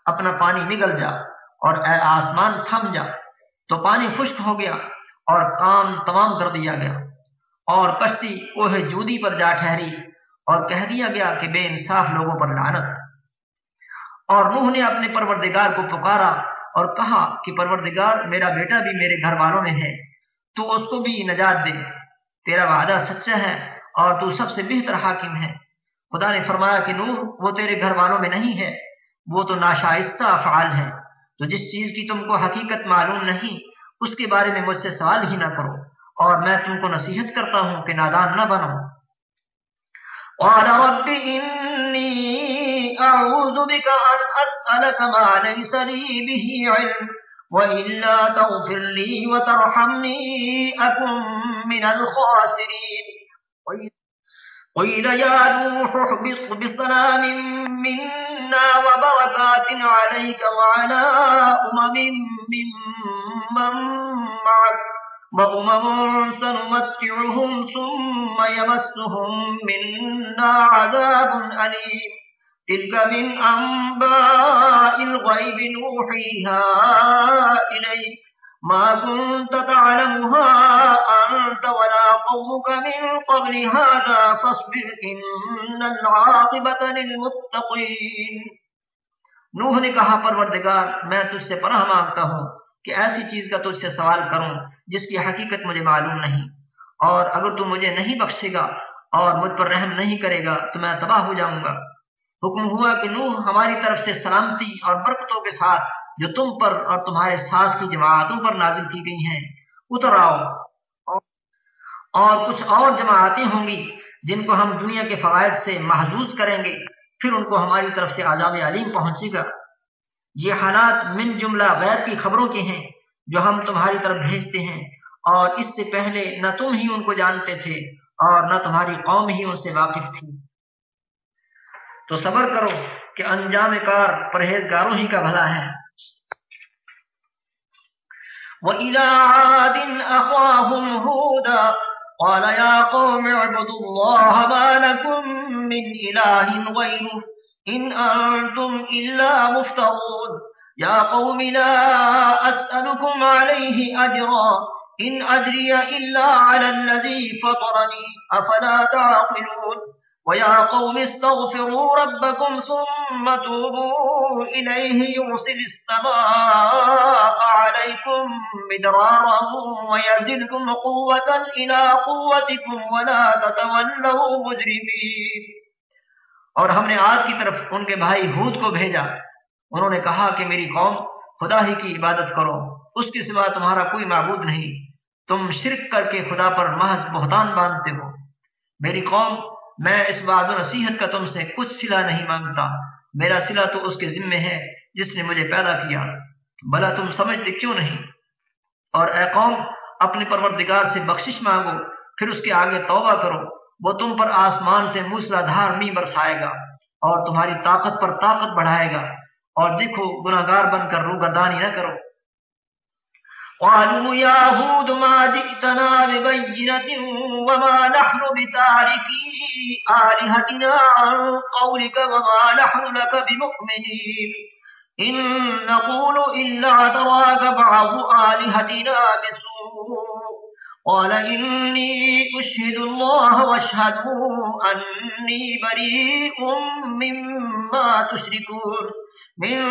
اپنا پانی نگل جا اور اے آسمان تھم جا۔ تو پانی خشک ہو گیا اور کام تمام کر دیا گیا۔ اور کشتی کوہ جودی پر جا ٹھہری اور کہہ دیا گیا کہ بے انصاف لوگوں پر لعنت۔ اور نوح نے اپنے پروردگار کو پکارا اور کہا کہ پروردگار، میرا بیٹا بھی میرے گھر والوں میں ہے۔ تو اس کو بھی نجات دے۔ تیرا وعدہ سچا ہے اور تو سب سے بہتر حاکم ہے۔ خدا نے فرمایا کہ نوح، وہ تیرے گھر والوں میں نہیں ہے۔ وہ تو ناشائستہ افعال ہے تو جس چیز کی تم کو حقیقت معلوم نہیں، اس کے بارے میں مجھ سے سوال ہی نہ کرو۔ اور میں تم کو نصیحت کرتا ہوں کہ نادان نہ بنو۔ قال رب إني أعوذ بك أن أسألك ما ليس لي به علم، وإلا تغفر لي وترحمني أكن من الخاسرين. قيل يا نوح احبط بسلام منا وبركات عليك وعلى أمم من من معك، وأمم سنمتعهم ثم يمسهم منا عذاب أليم. تلك من أنباء الغيب نوحيها إليك ما كنت تعلمها أنت ولا قومك من قبل هذا فاصبر إن العاقبة للمتقين۔ نوح نے کہا، پروردگار، میں تجھ سے پناہ مانگتا ہوں کہ ایسی چیز کا تجھ سے سوال کروں جس کی حقیقت مجھے معلوم نہیں اور اگر تو مجھے نہیں بخشے گا اور مجھ پر رحم نہیں کرے گا تو میں تباہ ہو جاؤں گا۔ حکم ہوا کہ نوح ہماری طرف سے سلامتی اور برکتوں کے ساتھ جو تم پر اور تمہارے ساتھ کی جماعتوں پر نازل کی گئی ہیں، اتر آؤ۔ اور کچھ اور جماعتیں ہوں گی جن کو ہم دنیا کے فوائد سے محدود کریں گے، پھر ان کو ہماری طرف سے عذاب علیم پہنچے گا۔ یہ حالات من جملہ غیر کی خبروں کے ہیں جو ہم تمہاری طرف بھیجتے ہیں، اور اس سے پہلے نہ تم ہی ان کو جانتے تھے اور نہ تمہاری قوم ہی ان سے واقف تھی۔ تو صبر کرو کہ انجام کار پرہیزگاروں ہی کا بھلا ہے۔ وَإِلَىٰ عَادٍ أَخَاهُمْ هُودًا، قَالَ يَا قَوْمِ اعْبُدُوا اللَّهَ مَا لَكُم مِّنْ إِلَٰهٍ غَيْرُهُ إن أنتم إلا مفترون۔ يا قوم لا أسألكم عليه أجرا، إن أدري إلا على الذي فطرني، أفلا تعقلون؟ ويا قوم استغفروا ربكم ثم توبوا إليه يرسل السماء عليكم مدرارا ويزدكم قوة إلى قوتكم ولا تتولوا مجرمين۔ اور ہم نے آج کی طرف ان کے بھائی ہود کو بھیجا۔ انہوں نے کہا کہ میری قوم خدا ہی کی عبادت کرو، اس کے سوا تمہارا کوئی معبود نہیں۔ تم شرک کر کے خدا پر محض بہتان باندھتے ہو۔ میری قوم میں اس بات و نصیحت کا تم سے کچھ سلا نہیں مانگتا۔ میرا سلا تو اس کے ذمے ہے جس نے مجھے پیدا کیا۔ بلا تم سمجھتے کیوں نہیں؟ اور اے قوم، اپنے پروردگار سے بخشش مانگو، پھر اس کے آگے توبہ کرو۔ وہ تم پر آسمان سے موسلا دھار می برسائے گا اور تمہاری طاقت پر طاقت بڑھائے گا۔ اور دیکھو گناہ گار بن کر روگردانی نہ کرو۔ قالوا يا هود ما جئتنا ببينة وما نحن بتاركي آلهتنا عن قولك وما نحن لك بمؤمنين. إن نقول إلا عدراك بعض آلهتنا بسوء. قال إني أشهد الله واشهدوا أني بريء مما تشركون. من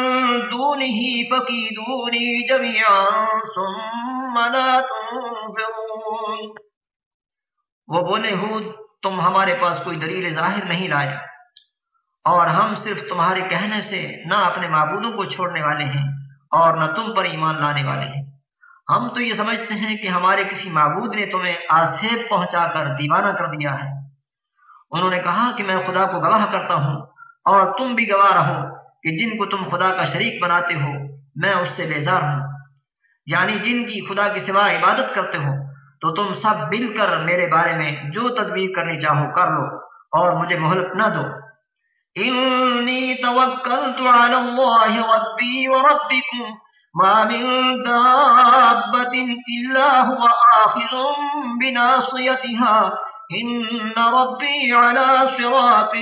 دونه فكيدوني جميعا ثم لا تنفرون وہ بولے، ہود، تم ہمارے پاس کوئی دلیل ظاہر نہیں لائے۔ اور ہم صرف تمہارے کہنے سے نہ اپنے معبودوں کو چھوڑنے والے ہیں اور نہ تم پر ایمان لانے والے ہیں۔ ہم تو یہ سمجھتے ہیں کہ ہمارے کسی معبود نے تمہیں آسیب پہنچا کر دیوانہ کر دیا ہے۔ انہوں نے کہا کہ میں خدا کو گواہ کرتا ہوں اور تم بھی گواہ رہو۔ کہ جن کو تم خدا کا شریک بناتے ہو، میں اس سے بیزار ہوں۔ یعنی جن کی خدا کی سوا عبادت کرتے ہو، تو تم سب مل کر میرے بارے میں جو تدبیر کرنی چاہو کر لو اور مجھے مہلت نہ دو۔ انی توکلت علی اللہ ربی وربکم ما من دابت الا هو آخذ بناصیتها ان ربی علی صراط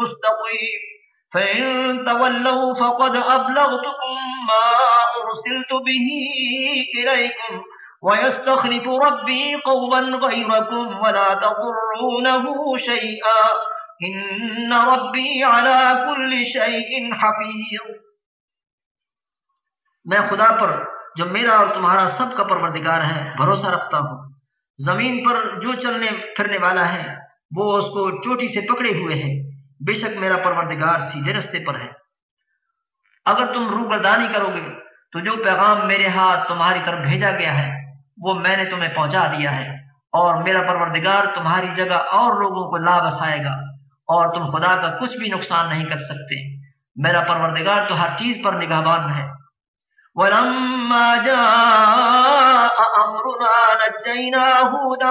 مستقیم فإن تولوا فقد أبلغتكم ما أرسلت به إليكم ويستخلف ربي قوما غيركم ولا تضرونه شيئا إن ربي على كل شيء حفيظ۔ میں خدا پر، جو میرا اور تمہارا سب کا پروردگار ہے، بھروسہ رکھتا ہوں۔ زمین پر جو چلنے پھرنے والا ہے، وہ اس کو چوٹی سے پکڑے ہوئے ہیں بے شک میرا پروردگار سیدھے رستے پر ہے۔ اگر تم روح گردانی کرو گے، تو جو پیغام میرے ہاتھ تمہاری طرف بھیجا گیا ہے، وہ میں نے تمہیں پہنچا دیا ہے۔ اور میرا پروردگار تمہاری جگہ اور لوگوں کو لا بسائے گا، اور تم خدا کا کچھ بھی نقصان نہیں کر سکتے۔ میرا پروردگار تو ہر چیز پر نگہبان ہے۔ ولما جاء أمرنا نجينا هودا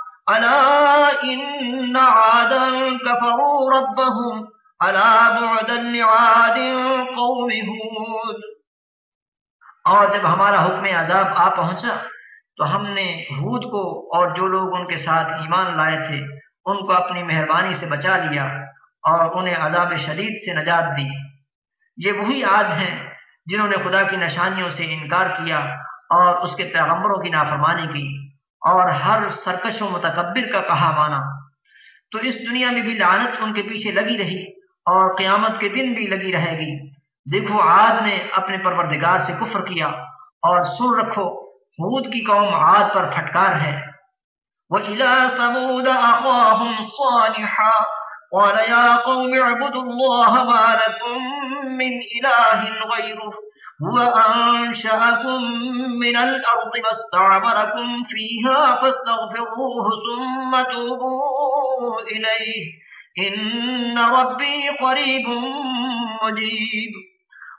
ألا إن عادا كفروا ربهم ألا بعدا لعاد قوم هود۔ اور جب ہمارا حکم عذاب آ پہنچا تو ہم نے ہود کو اور جو لوگ ان کے ساتھ ایمان لائے تھے، ان کو اپنی مہربانی سے بچا لیا اور انہیں عذاب شدید سے نجات دی۔ یہ وہی عاد ہیں جنہوں نے خدا کی نشانیوں سے انکار کیا اور اس کے پیغمبروں کی نافرمانی کی۔ اور ہر سرکش و متکبر کا کہا مانا۔ تو اس دنیا میں بھی لعنت ان کے پیچھے لگی رہی اور قیامت کے دن بھی لگی رہے گی۔ دیکھو عاد نے اپنے پروردگار سے کفر کیا اور سن رکھو حود کی قوم عاد پر پھٹکار ہے۔ وَإِلَى ثَمُودَ أَخَاهُمْ صَالِحًا قال يا قوم اعبدوا الله ما لكم من إله غيره هو أنشأكم من الأرض واستعمركم فيها فاستغفروه ثم توبوا إليه إن ربي قريب مجيب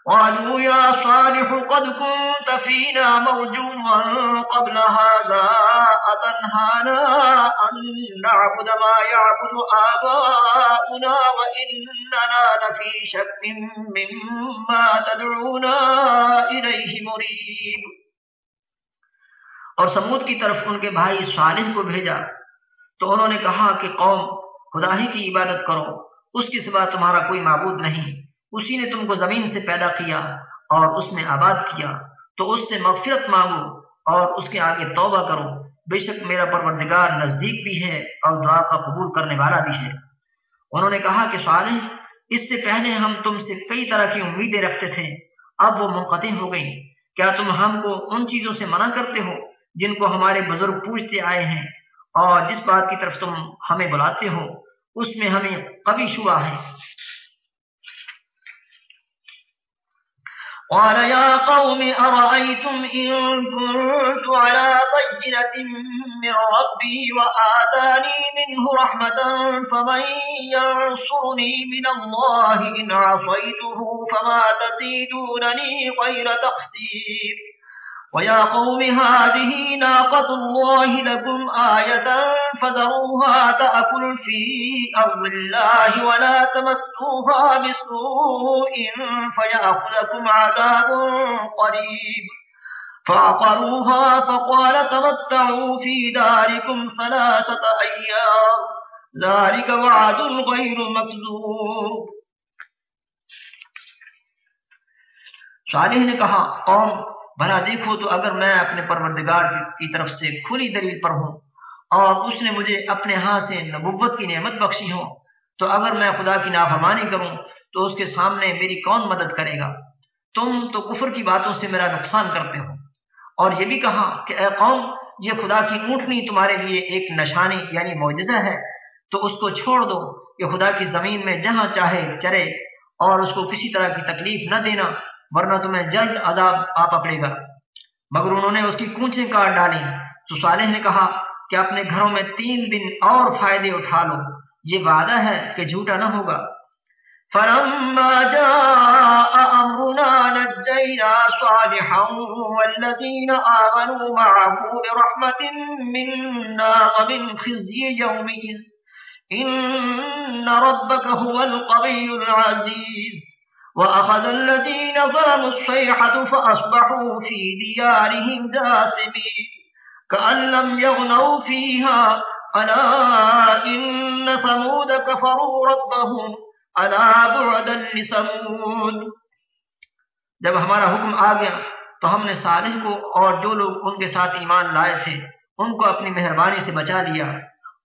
قالوا يا صالح قد كنت فينا مرجوا قبل هذا أتنهانا أن نعبد ما يعبد آباؤنا وإننا لفي شك مما تدعونا إليه مريب۔ اور سمود کی طرف ان کے بھائی صالح کو بھیجا۔ تو انہوں نے کہا کہ قوم، خدا ہی کی عبادت کرو، اس کی سوا تمہارا کوئی معبود نہیں۔ اسی نے تم کو زمین سے پیدا کیا اور اس میں آباد کیا، تو اس سے مغفرت مانگو اور اس کے آگے توبہ کرو۔ بے شک میرا پروردگار نزدیک بھی ہے اور دعا کا قبول کرنے والا بھی ہے۔ انہوں نے کہا کہ صالح، اس سے پہلے ہم تم سے کئی طرح کی امیدیں رکھتے تھے، اب وہ منقطع ہو گئی کیا تم ہم کو ان چیزوں سے منع کرتے ہو جن کو ہمارے بزرگ پوچھتے آئے ہیں؟ اور جس بات کی طرف تم ہمیں بلاتے ہو، اس میں ہمیں کبھی شبہ ہے۔ قال يا قوم أرأيتم إن كنت على بينة من ربي وآتاني منه رحمة فمن ينصرني من الله إن عصيته فما تزيدونني غير تخسير ويا قوم هذه ناقة الله لكم آية فذروها تأكل في أرض الله ولا تمسوها بسوء فيأخذكم عذاب قريب. فعقروها فقال تمتعوا في داركم ثلاثة أيام. ذلك وعد غير مكذوب. صالح نے کہا، قوم بھلا دیکھو تو اگر میں اپنے پروردگار کی طرف سے کھلی دلیل پر ہوں اور اس نے مجھے اپنے ہاں سے نبوت کی نعمت بخشی ہو، تو اگر میں خدا کی نافرمانی کروں تو اس کے سامنے میری کون مدد کرے گا؟ تم تو کفر کی باتوں سے میرا نقصان کرتے ہو۔ اور یہ بھی کہا کہ اے قوم، یہ خدا کی اونٹنی تمہارے لیے ایک نشانی یعنی معجزہ ہے۔ تو اس کو چھوڑ دو کہ خدا کی زمین میں جہاں چاہے چرے اور اس کو کسی طرح کی تکلیف نہ دینا۔ ورنہ تمہیں جلد عذاب آ پکڑے گا۔ مگر انہوں نے اس کی کونچیں کاٹ ڈالی۔ تو صالح نے کہا کہ اپنے گھروں میں تین دن اور فائدے اٹھا لو۔ یہ وعدہ ہے کہ جھوٹا نہ ہوگا۔ فلما جاء وأخذ الذين ظلموا الصيحة فأصبحوا في ديارهم داسمين. كأن لم يغنوا فيها. ألا إن ثمود كفروا ربهم. ألا بعدا لسمود جب ہمارا حکم آ گیا تو ہم نے صالح کو اور جو لوگ ان کے ساتھ ایمان لائے تھے، ان کو اپنی مہربانی سے بچا لیا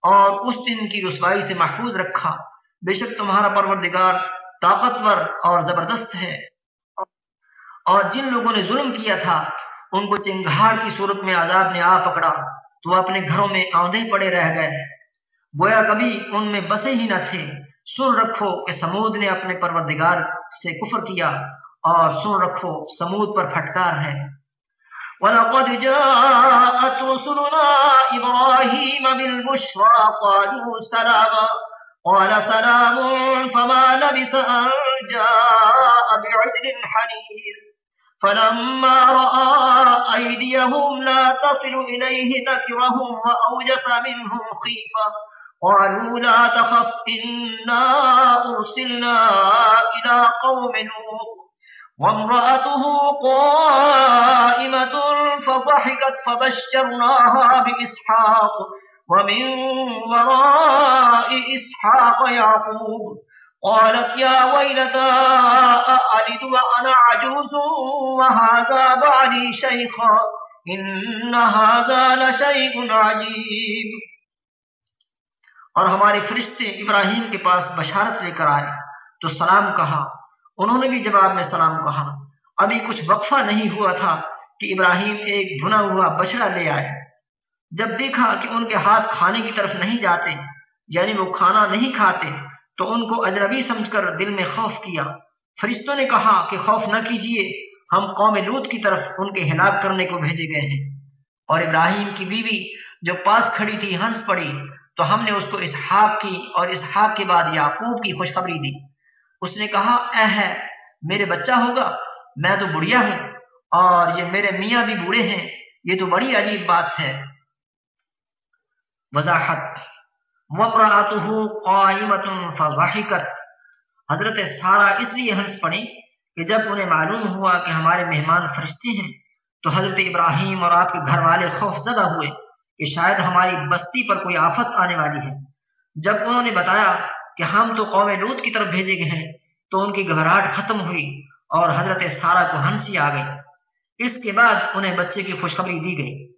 اور اس دن کی رسوائی سے محفوظ رکھا۔ بے شک تمہارا پروردگار طاقتور اور زبردست ہے۔ اور جن لوگوں نے ظلم کیا تھا، ان کو چنگھاڑ کی صورت میں عذاب نے آ پکڑا۔ تو اپنے گھروں میں آندے پڑے رہ گئے۔ گویا کبھی ان میں بسے ہی نہ تھے۔ سن رکھو کہ سمود نے اپنے پروردگار سے کفر کیا اور سن رکھو سمود پر پھٹکار ہے۔ وَلَقَدْ جَاءَتْ رُسُلُنَا إِبْرَاهِيمَ بِالْبُشْرَى قَالُوا سَلَامًا۔ قال سلام، فما لبث أن جاء بعدل حنيس فلما رأى أيديهم لا تصل إليه نكرهم وأوجس منهم خيفة، قالوا لا تخف، إنا أرسلنا إلى قوم نوط وامرأته قائمة فضحكت فبشرناها بإسحاق. ومن وراء إسحاق يعقوب قالت يا ويلتا أألد وأنا عجوز وهذا بعلي شيخا إن هذا لشيء عجيب اور ہمارے فرشتے ابراہیم کے پاس بشارت لے کر آئے تو سلام کہا۔ انہوں نے بھی جواب میں سلام کہا۔ ابھی کچھ وقفہ نہیں ہوا تھا کہ ابراہیم ایک بھنا ہوا بچڑا لے آئے۔ جب دیکھا کہ ان کے ہاتھ کھانے کی طرف نہیں جاتے یعنی وہ کھانا نہیں کھاتے، تو ان کو اجربی سمجھ کر دل میں خوف کیا۔ فرشتوں نے کہا کہ خوف نہ کیجیے، ہم قوم لوت کی طرف ان کے ہلاک کرنے کو بھیجے گئے ہیں۔ اور ابراہیم کی بیوی جو پاس کھڑی تھی ہنس پڑی، تو ہم نے اس کو اسحاق کی اور اسحاق کے بعد یعقوب کی خوشخبری دی۔ اس نے کہا، اے ہے، میرے بچہ ہوگا، میں تو بڑھیا ہوں، اور یہ میرے میاں بھی بوڑھے ہیں، یہ تو بڑی عجیب بات ہے۔ وضاحت فضحکت. حضرت سارا اس لیے ہنس پڑی کہ جب انہیں معلوم ہوا کہ ہمارے مہمان فرشتے ہیں، تو حضرت ابراہیم اور آپ کے گھر والے خوف زدہ ہوئے کہ شاید ہماری بستی پر کوئی آفت آنے والی ہے۔ جب انہوں نے بتایا کہ ہم تو قوم لوت کی طرف بھیجے گئے ہیں، تو ان کی گھبراہٹ ختم ہوئی اور حضرت سارا کو ہنسی آ گئی۔ اس کے بعد انہیں بچے کی خوشخبری دی گئی۔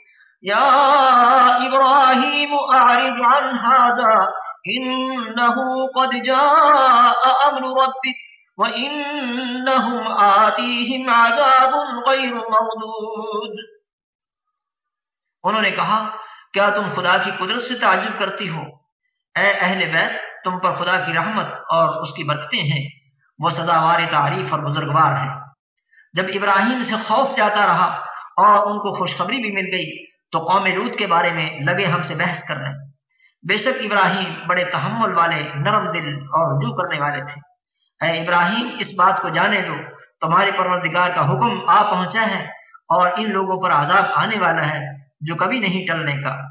يا إبراهيم أعرض عن هذا، إنه قد جاء أمر ربك، وإنهم آتيهم عذاب غير مردود۔ انہوں نے کہا، کیا تم خدا کی قدرت سے تعجب کرتی ہو؟ اے اہل بیت، تم پر خدا کی رحمت اور اس کی برکتیں ہیں، وہ سزاوار تعریف اور بزرگوار ہے جب ابراہیم سے خوف جاتا رہا اور ان کو خوشخبری بھی مل گئی تو قوم لوت کے بارے میں لگے ہم سے بحث کرنا بے شک ابراہیم بڑے تحمل والے، نرم دل اور رجوع کرنے والے تھے۔ اے ابراہیم، اس بات کو جانے دو۔ تمہارے پروردگار کا حکم آ پہنچا ہے اور ان لوگوں پر عذاب آنے والا ہے جو کبھی نہیں ٹلنے کا۔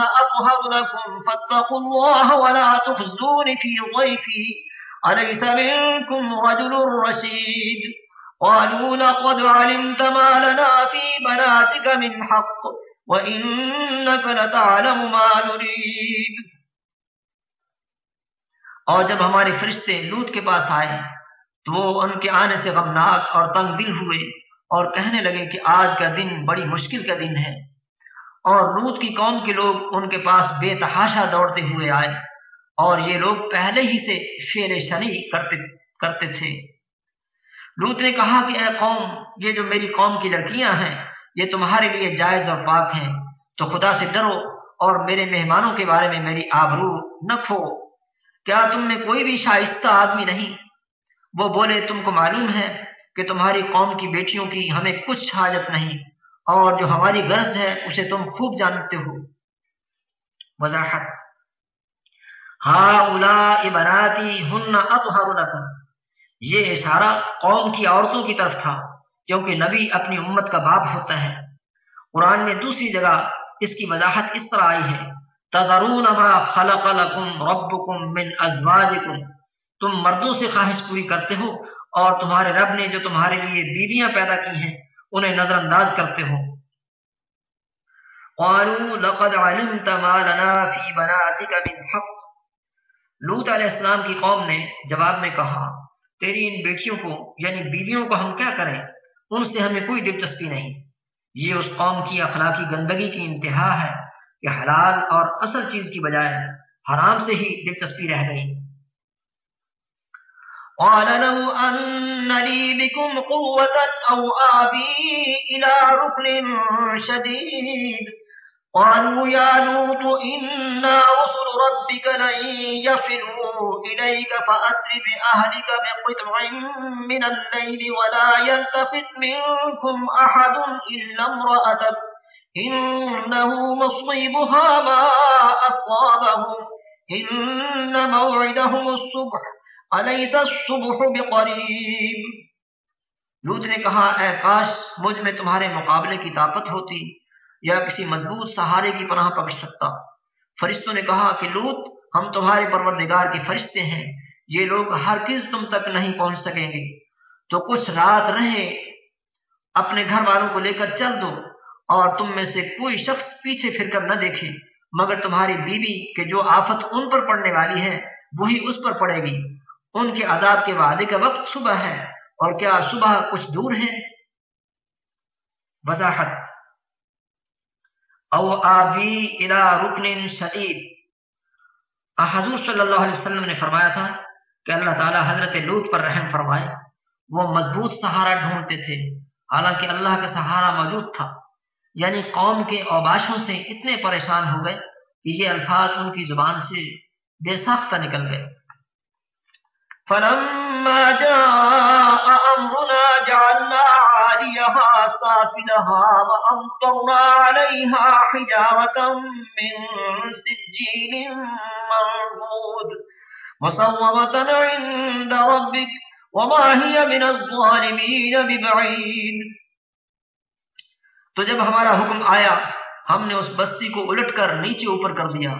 أطهر لكم فاتقوا الله ولا تخزون في ضيفي أليس منكم رجل رشيد قالوا لقد علمت ما لنا في بناتك من حق وإنك لتعلم ما نريد اور جب ہمارے فرشتے لوت کے پاس آئے تو وہ ان کے آنے سے غمناک اور تنگ دل ہوئے اور کہنے لگے کہ آج کا دن بڑی مشکل کا دن ہے۔ اور لوت کی قوم کے لوگ ان کے پاس بے تحاشا دوڑتے ہوئے آئے اور یہ لوگ پہلے ہی سے شیر شنی کرتے کرتے تھے۔ لوت نے کہا کہ اے قوم، یہ جو میری قوم کی لڑکیاں ہیں، یہ تمہارے لیے جائز اور پاک ہیں۔ تو خدا سے ڈرو اور میرے مہمانوں کے بارے میں میری آبرو نہ کھو۔ کیا تم میں کوئی بھی شائستہ آدمی نہیں؟ وہ بولے، تم کو معلوم ہے کہ تمہاری قوم کی بیٹیوں کی ہمیں کچھ حاجت نہیں۔ اور جو ہماری غرض ہے، اسے تم خوب جانتے ہو۔ وضاحت۔ ہا بناتی ہن اطہر یہ اشارہ قوم کی عورتوں کی طرف تھا، کیونکہ نبی اپنی امت کا باپ ہوتا ہے۔ قرآن میں دوسری جگہ اس کی وضاحت اس طرح آئی ہے۔ تذرون ما خلق لكم ربكم من ازواجكم تم مردوں سے خواہش پوری کرتے ہو اور تمہارے رب نے جو تمہارے لیے بیویاں پیدا کی ہیں انہیں نظر انداز کرتے ہو قالوا لقد علمت ما لنا في بناتك من حق۔ لوط علیہ السلام کی قوم نے جواب میں کہا، تیری ان بیٹیوں کو یعنی بیویوں کو ہم کیا کریں؟ ان سے ہمیں کوئی دلچسپی نہیں۔ یہ اس قوم کی اخلاقی گندگی کی انتہا ہے کہ حلال اور اصل چیز کی بجائے حرام سے ہی دلچسپی رہ گئی۔ قال لو أن لي بكم قوة أو آبي إلى ركن شديد. قالوا يا لوط، إنا رسل ربك لن يفلوا إليك فأسر بأهلك بقطع من الليل ولا يلتفت منكم أحد إلا امرأتك. إنه مصيبها ما أصابهم. إن موعدهم الصبح. الصبح بقریب لوت نے کہا، اے کاش مجھ میں تمہارے مقابلے کی طاقت ہوتی، یا کسی مضبوط سہارے کی پناہ پکڑ سکتا۔ فرشتوں نے کہا کہ لوت، ہم تمہارے پروردگار کے فرشتے ہیں، یہ لوگ ہر کس تم تک نہیں پہنچ سکیں گے۔ تو کچھ رات رہے اپنے گھر والوں کو لے کر چل دو، اور تم میں سے کوئی شخص پیچھے پھر کر نہ دیکھے، مگر تمہاری بیوی کہ جو آفت ان پر پڑنے والی ہے، وہی اس پر پڑے گی۔ ان کے عذاب کے وعدے کا وقت صبح ہے اور کیا صبح کچھ دور ہے وضاحت۔ او آبی الى رکن شدید حضور صلی اللہ علیہ وسلم نے فرمایا تھا کہ اللہ تعالی حضرت لوت پر رحم فرمائے۔ وہ مضبوط سہارا ڈھونڈتے تھے۔ حالانکہ اللہ کا سہارا موجود تھا۔ یعنی قوم کے اوباشوں سے اتنے پریشان ہو گئے کہ یہ الفاظ ان کی زبان سے بے ساختہ نکل گئے۔ فلما جاء أمرنا جعلنا عاليها صافلها وأمطرنا عليها حجارة من سجيل منضود مصومة عند ربك وما هي من الظالمين ببعيد تو جب ہمارا حکم آیا، ہم نے اس بستی کو الٹ کر نیچے اوپر کر دیا۔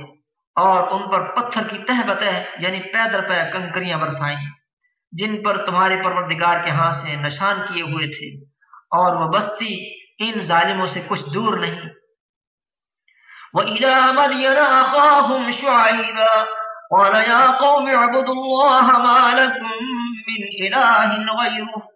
اور ان پر پتھر کی تہ بتہ یعنی پیدر پہ کنکریاں برسائیں، جن پر تمہارے پروردگار کے ہاں سے نشان کیے ہوئے تھے، اور وہ بستی ان ظالموں سے کچھ دور نہیں۔ وَإِلَى مَدْيَنَ أَخَاهُمْ شُعَيْبًا قَالَ يَا قَوْمِ اعْبُدُوا اللَّهَ مَا لَكُمْ مِنْ إِلَٰهٍ غَيْرُهُ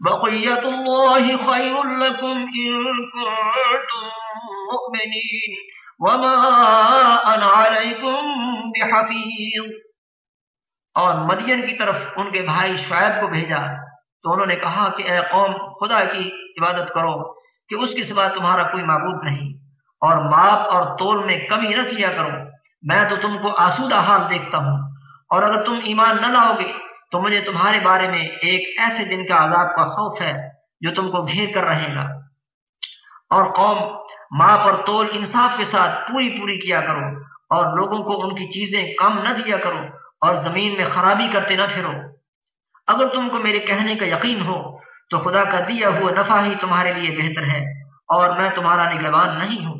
بقية الله خير لكم إن كنتم مؤمنين وما أنا عليكم بحفيظ۔ اور مدین کی طرف ان کے بھائی شعیب کو بھیجا۔ تو انہوں نے کہا کہ اے قوم، خدا کی عبادت کرو کہ اس کے سوا تمہارا کوئی معبود نہیں۔ اور ماپ اور تول میں کمی نہ کیا کرو۔ میں تو تم کو آسودہ حال دیکھتا ہوں۔ اور اگر تم ایمان نہ لاؤ گے تو مجھے تمہارے بارے میں ایک ایسے دن کا عذاب کا خوف ہے جو تم کو گھیر کر رہے گا۔ اور قوم ماں پر تول انصاف کے ساتھ پوری پوری کیا کرو اور لوگوں کو ان کی چیزیں کم نہ دیا کرو اور زمین میں خرابی کرتے نہ پھرو۔ اگر تم کو میرے کہنے کا یقین ہو، تو خدا کا دیا ہوا نفع ہی تمہارے لیے بہتر ہے اور میں تمہارا نگہبان نہیں ہوں۔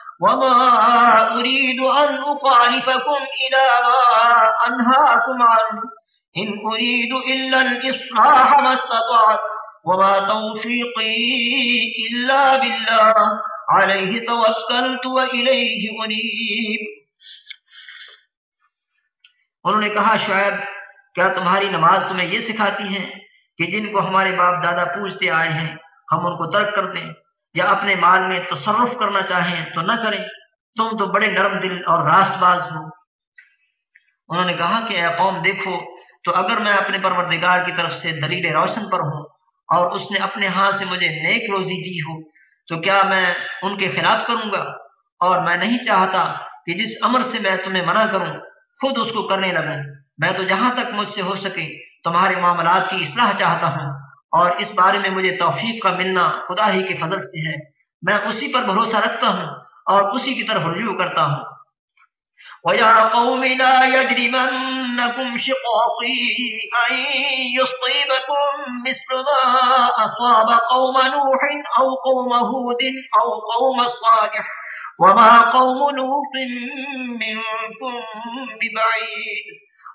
وما أريد أن أخالفكم إلى ما أنهاكم عنه إن أريد إلا الإصلاح ما استطعت وما توفيقي إلا بالله عليه توكلت وإليه أنيب انہوں نے کہا، شعیب، کیا تمہاری نماز تمہیں یہ سکھاتی ہے کہ جن کو ہمارے باپ دادا پوچھتے آئے ہیں، ہم ان کو ترک کر دیں؟ یا اپنے مال میں تصرف کرنا چاہیں تو نہ کریں۔ تم تو بڑے نرم دل اور راست باز ہو۔ انہوں نے کہا کہ اے قوم دیکھو، تو اگر میں اپنے پروردگار کی طرف سے دلیل روشن پر ہوں اور اس نے اپنے ہاتھ سے مجھے نیک روزی دی ہو، تو کیا میں ان کے خلاف کروں گا؟ اور میں نہیں چاہتا کہ جس امر سے میں تمہیں منع کروں، خود اس کو کرنے لگوں۔ میں تو جہاں تک مجھ سے ہو سکے، تمہارے معاملات کی اصلاح چاہتا ہوں۔ اور اس بارے میں مجھے توفیق کا ملنا خدا ہی کے فضل سے ہے۔ میں اسی پر بھروسہ رکھتا ہوں اور اسی کی طرف رجوع کرتا ہوں۔ وَيَا قَوْمِ لَا يَجْرِمَنَّكُمْ شِقَاقِي أَن مَا أَصَابَ قَوْمَ نُوحٍ أَوْ قَوْمَ هُودٍ أَوْ قَوْمَ صَالِحٍ وَمَا قَوْمُ لُوطٍ مِّنكُم بِبَعِيدٍ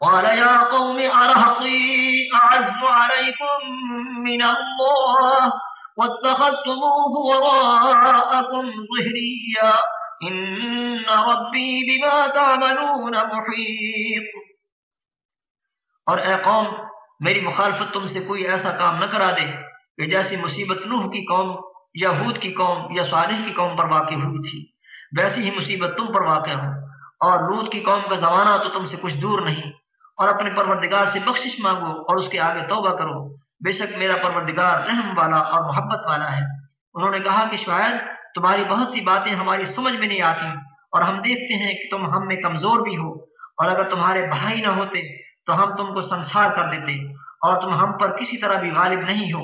قال يا قوم أرهقي أعز عليكم من الله واتخذتموه وراءكم ظهريا إن ربي بما تعملون محيط اور اے قوم، میری مخالفت تم سے کوئی ایسا کام نہ کرا دے کہ جیسی مصیبت نوح کی قوم یا ہود کی قوم یا صالح کی قوم پر واقع ہوئی تھی، ویسی ہی مصیبت تم پر واقع ہو اور لوت کی قوم کا زمانہ تو تم سے کچھ دور نہیں۔ اور اپنے پروردگار سے بخشش مانگو اور اس کے آگے توبہ کرو۔ بے شک میرا پروردگار رحم والا اور محبت والا ہے۔ انہوں نے کہا کہ شاید تمہاری بہت سی باتیں ہماری سمجھ میں نہیں آتی اور ہم دیکھتے ہیں کہ تم ہم میں کمزور بھی ہو اور اگر تمہارے بھائی نہ ہوتے تو ہم تم کو سنسار کر دیتے اور تم ہم پر کسی طرح بھی غالب نہیں ہو۔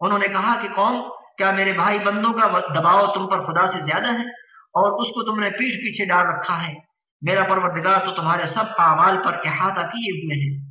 انہوں نے کہا کہ کون کیا میرے بھائی بندوں کا دباؤ تم پر خدا سے زیادہ ہے اور اس کو تم نے پیٹھ پیچھے ڈال رکھا ہے؟ میرا پروردگار تو تمہارے سب اعمال پر احاطہ کیے ہوئے ہیں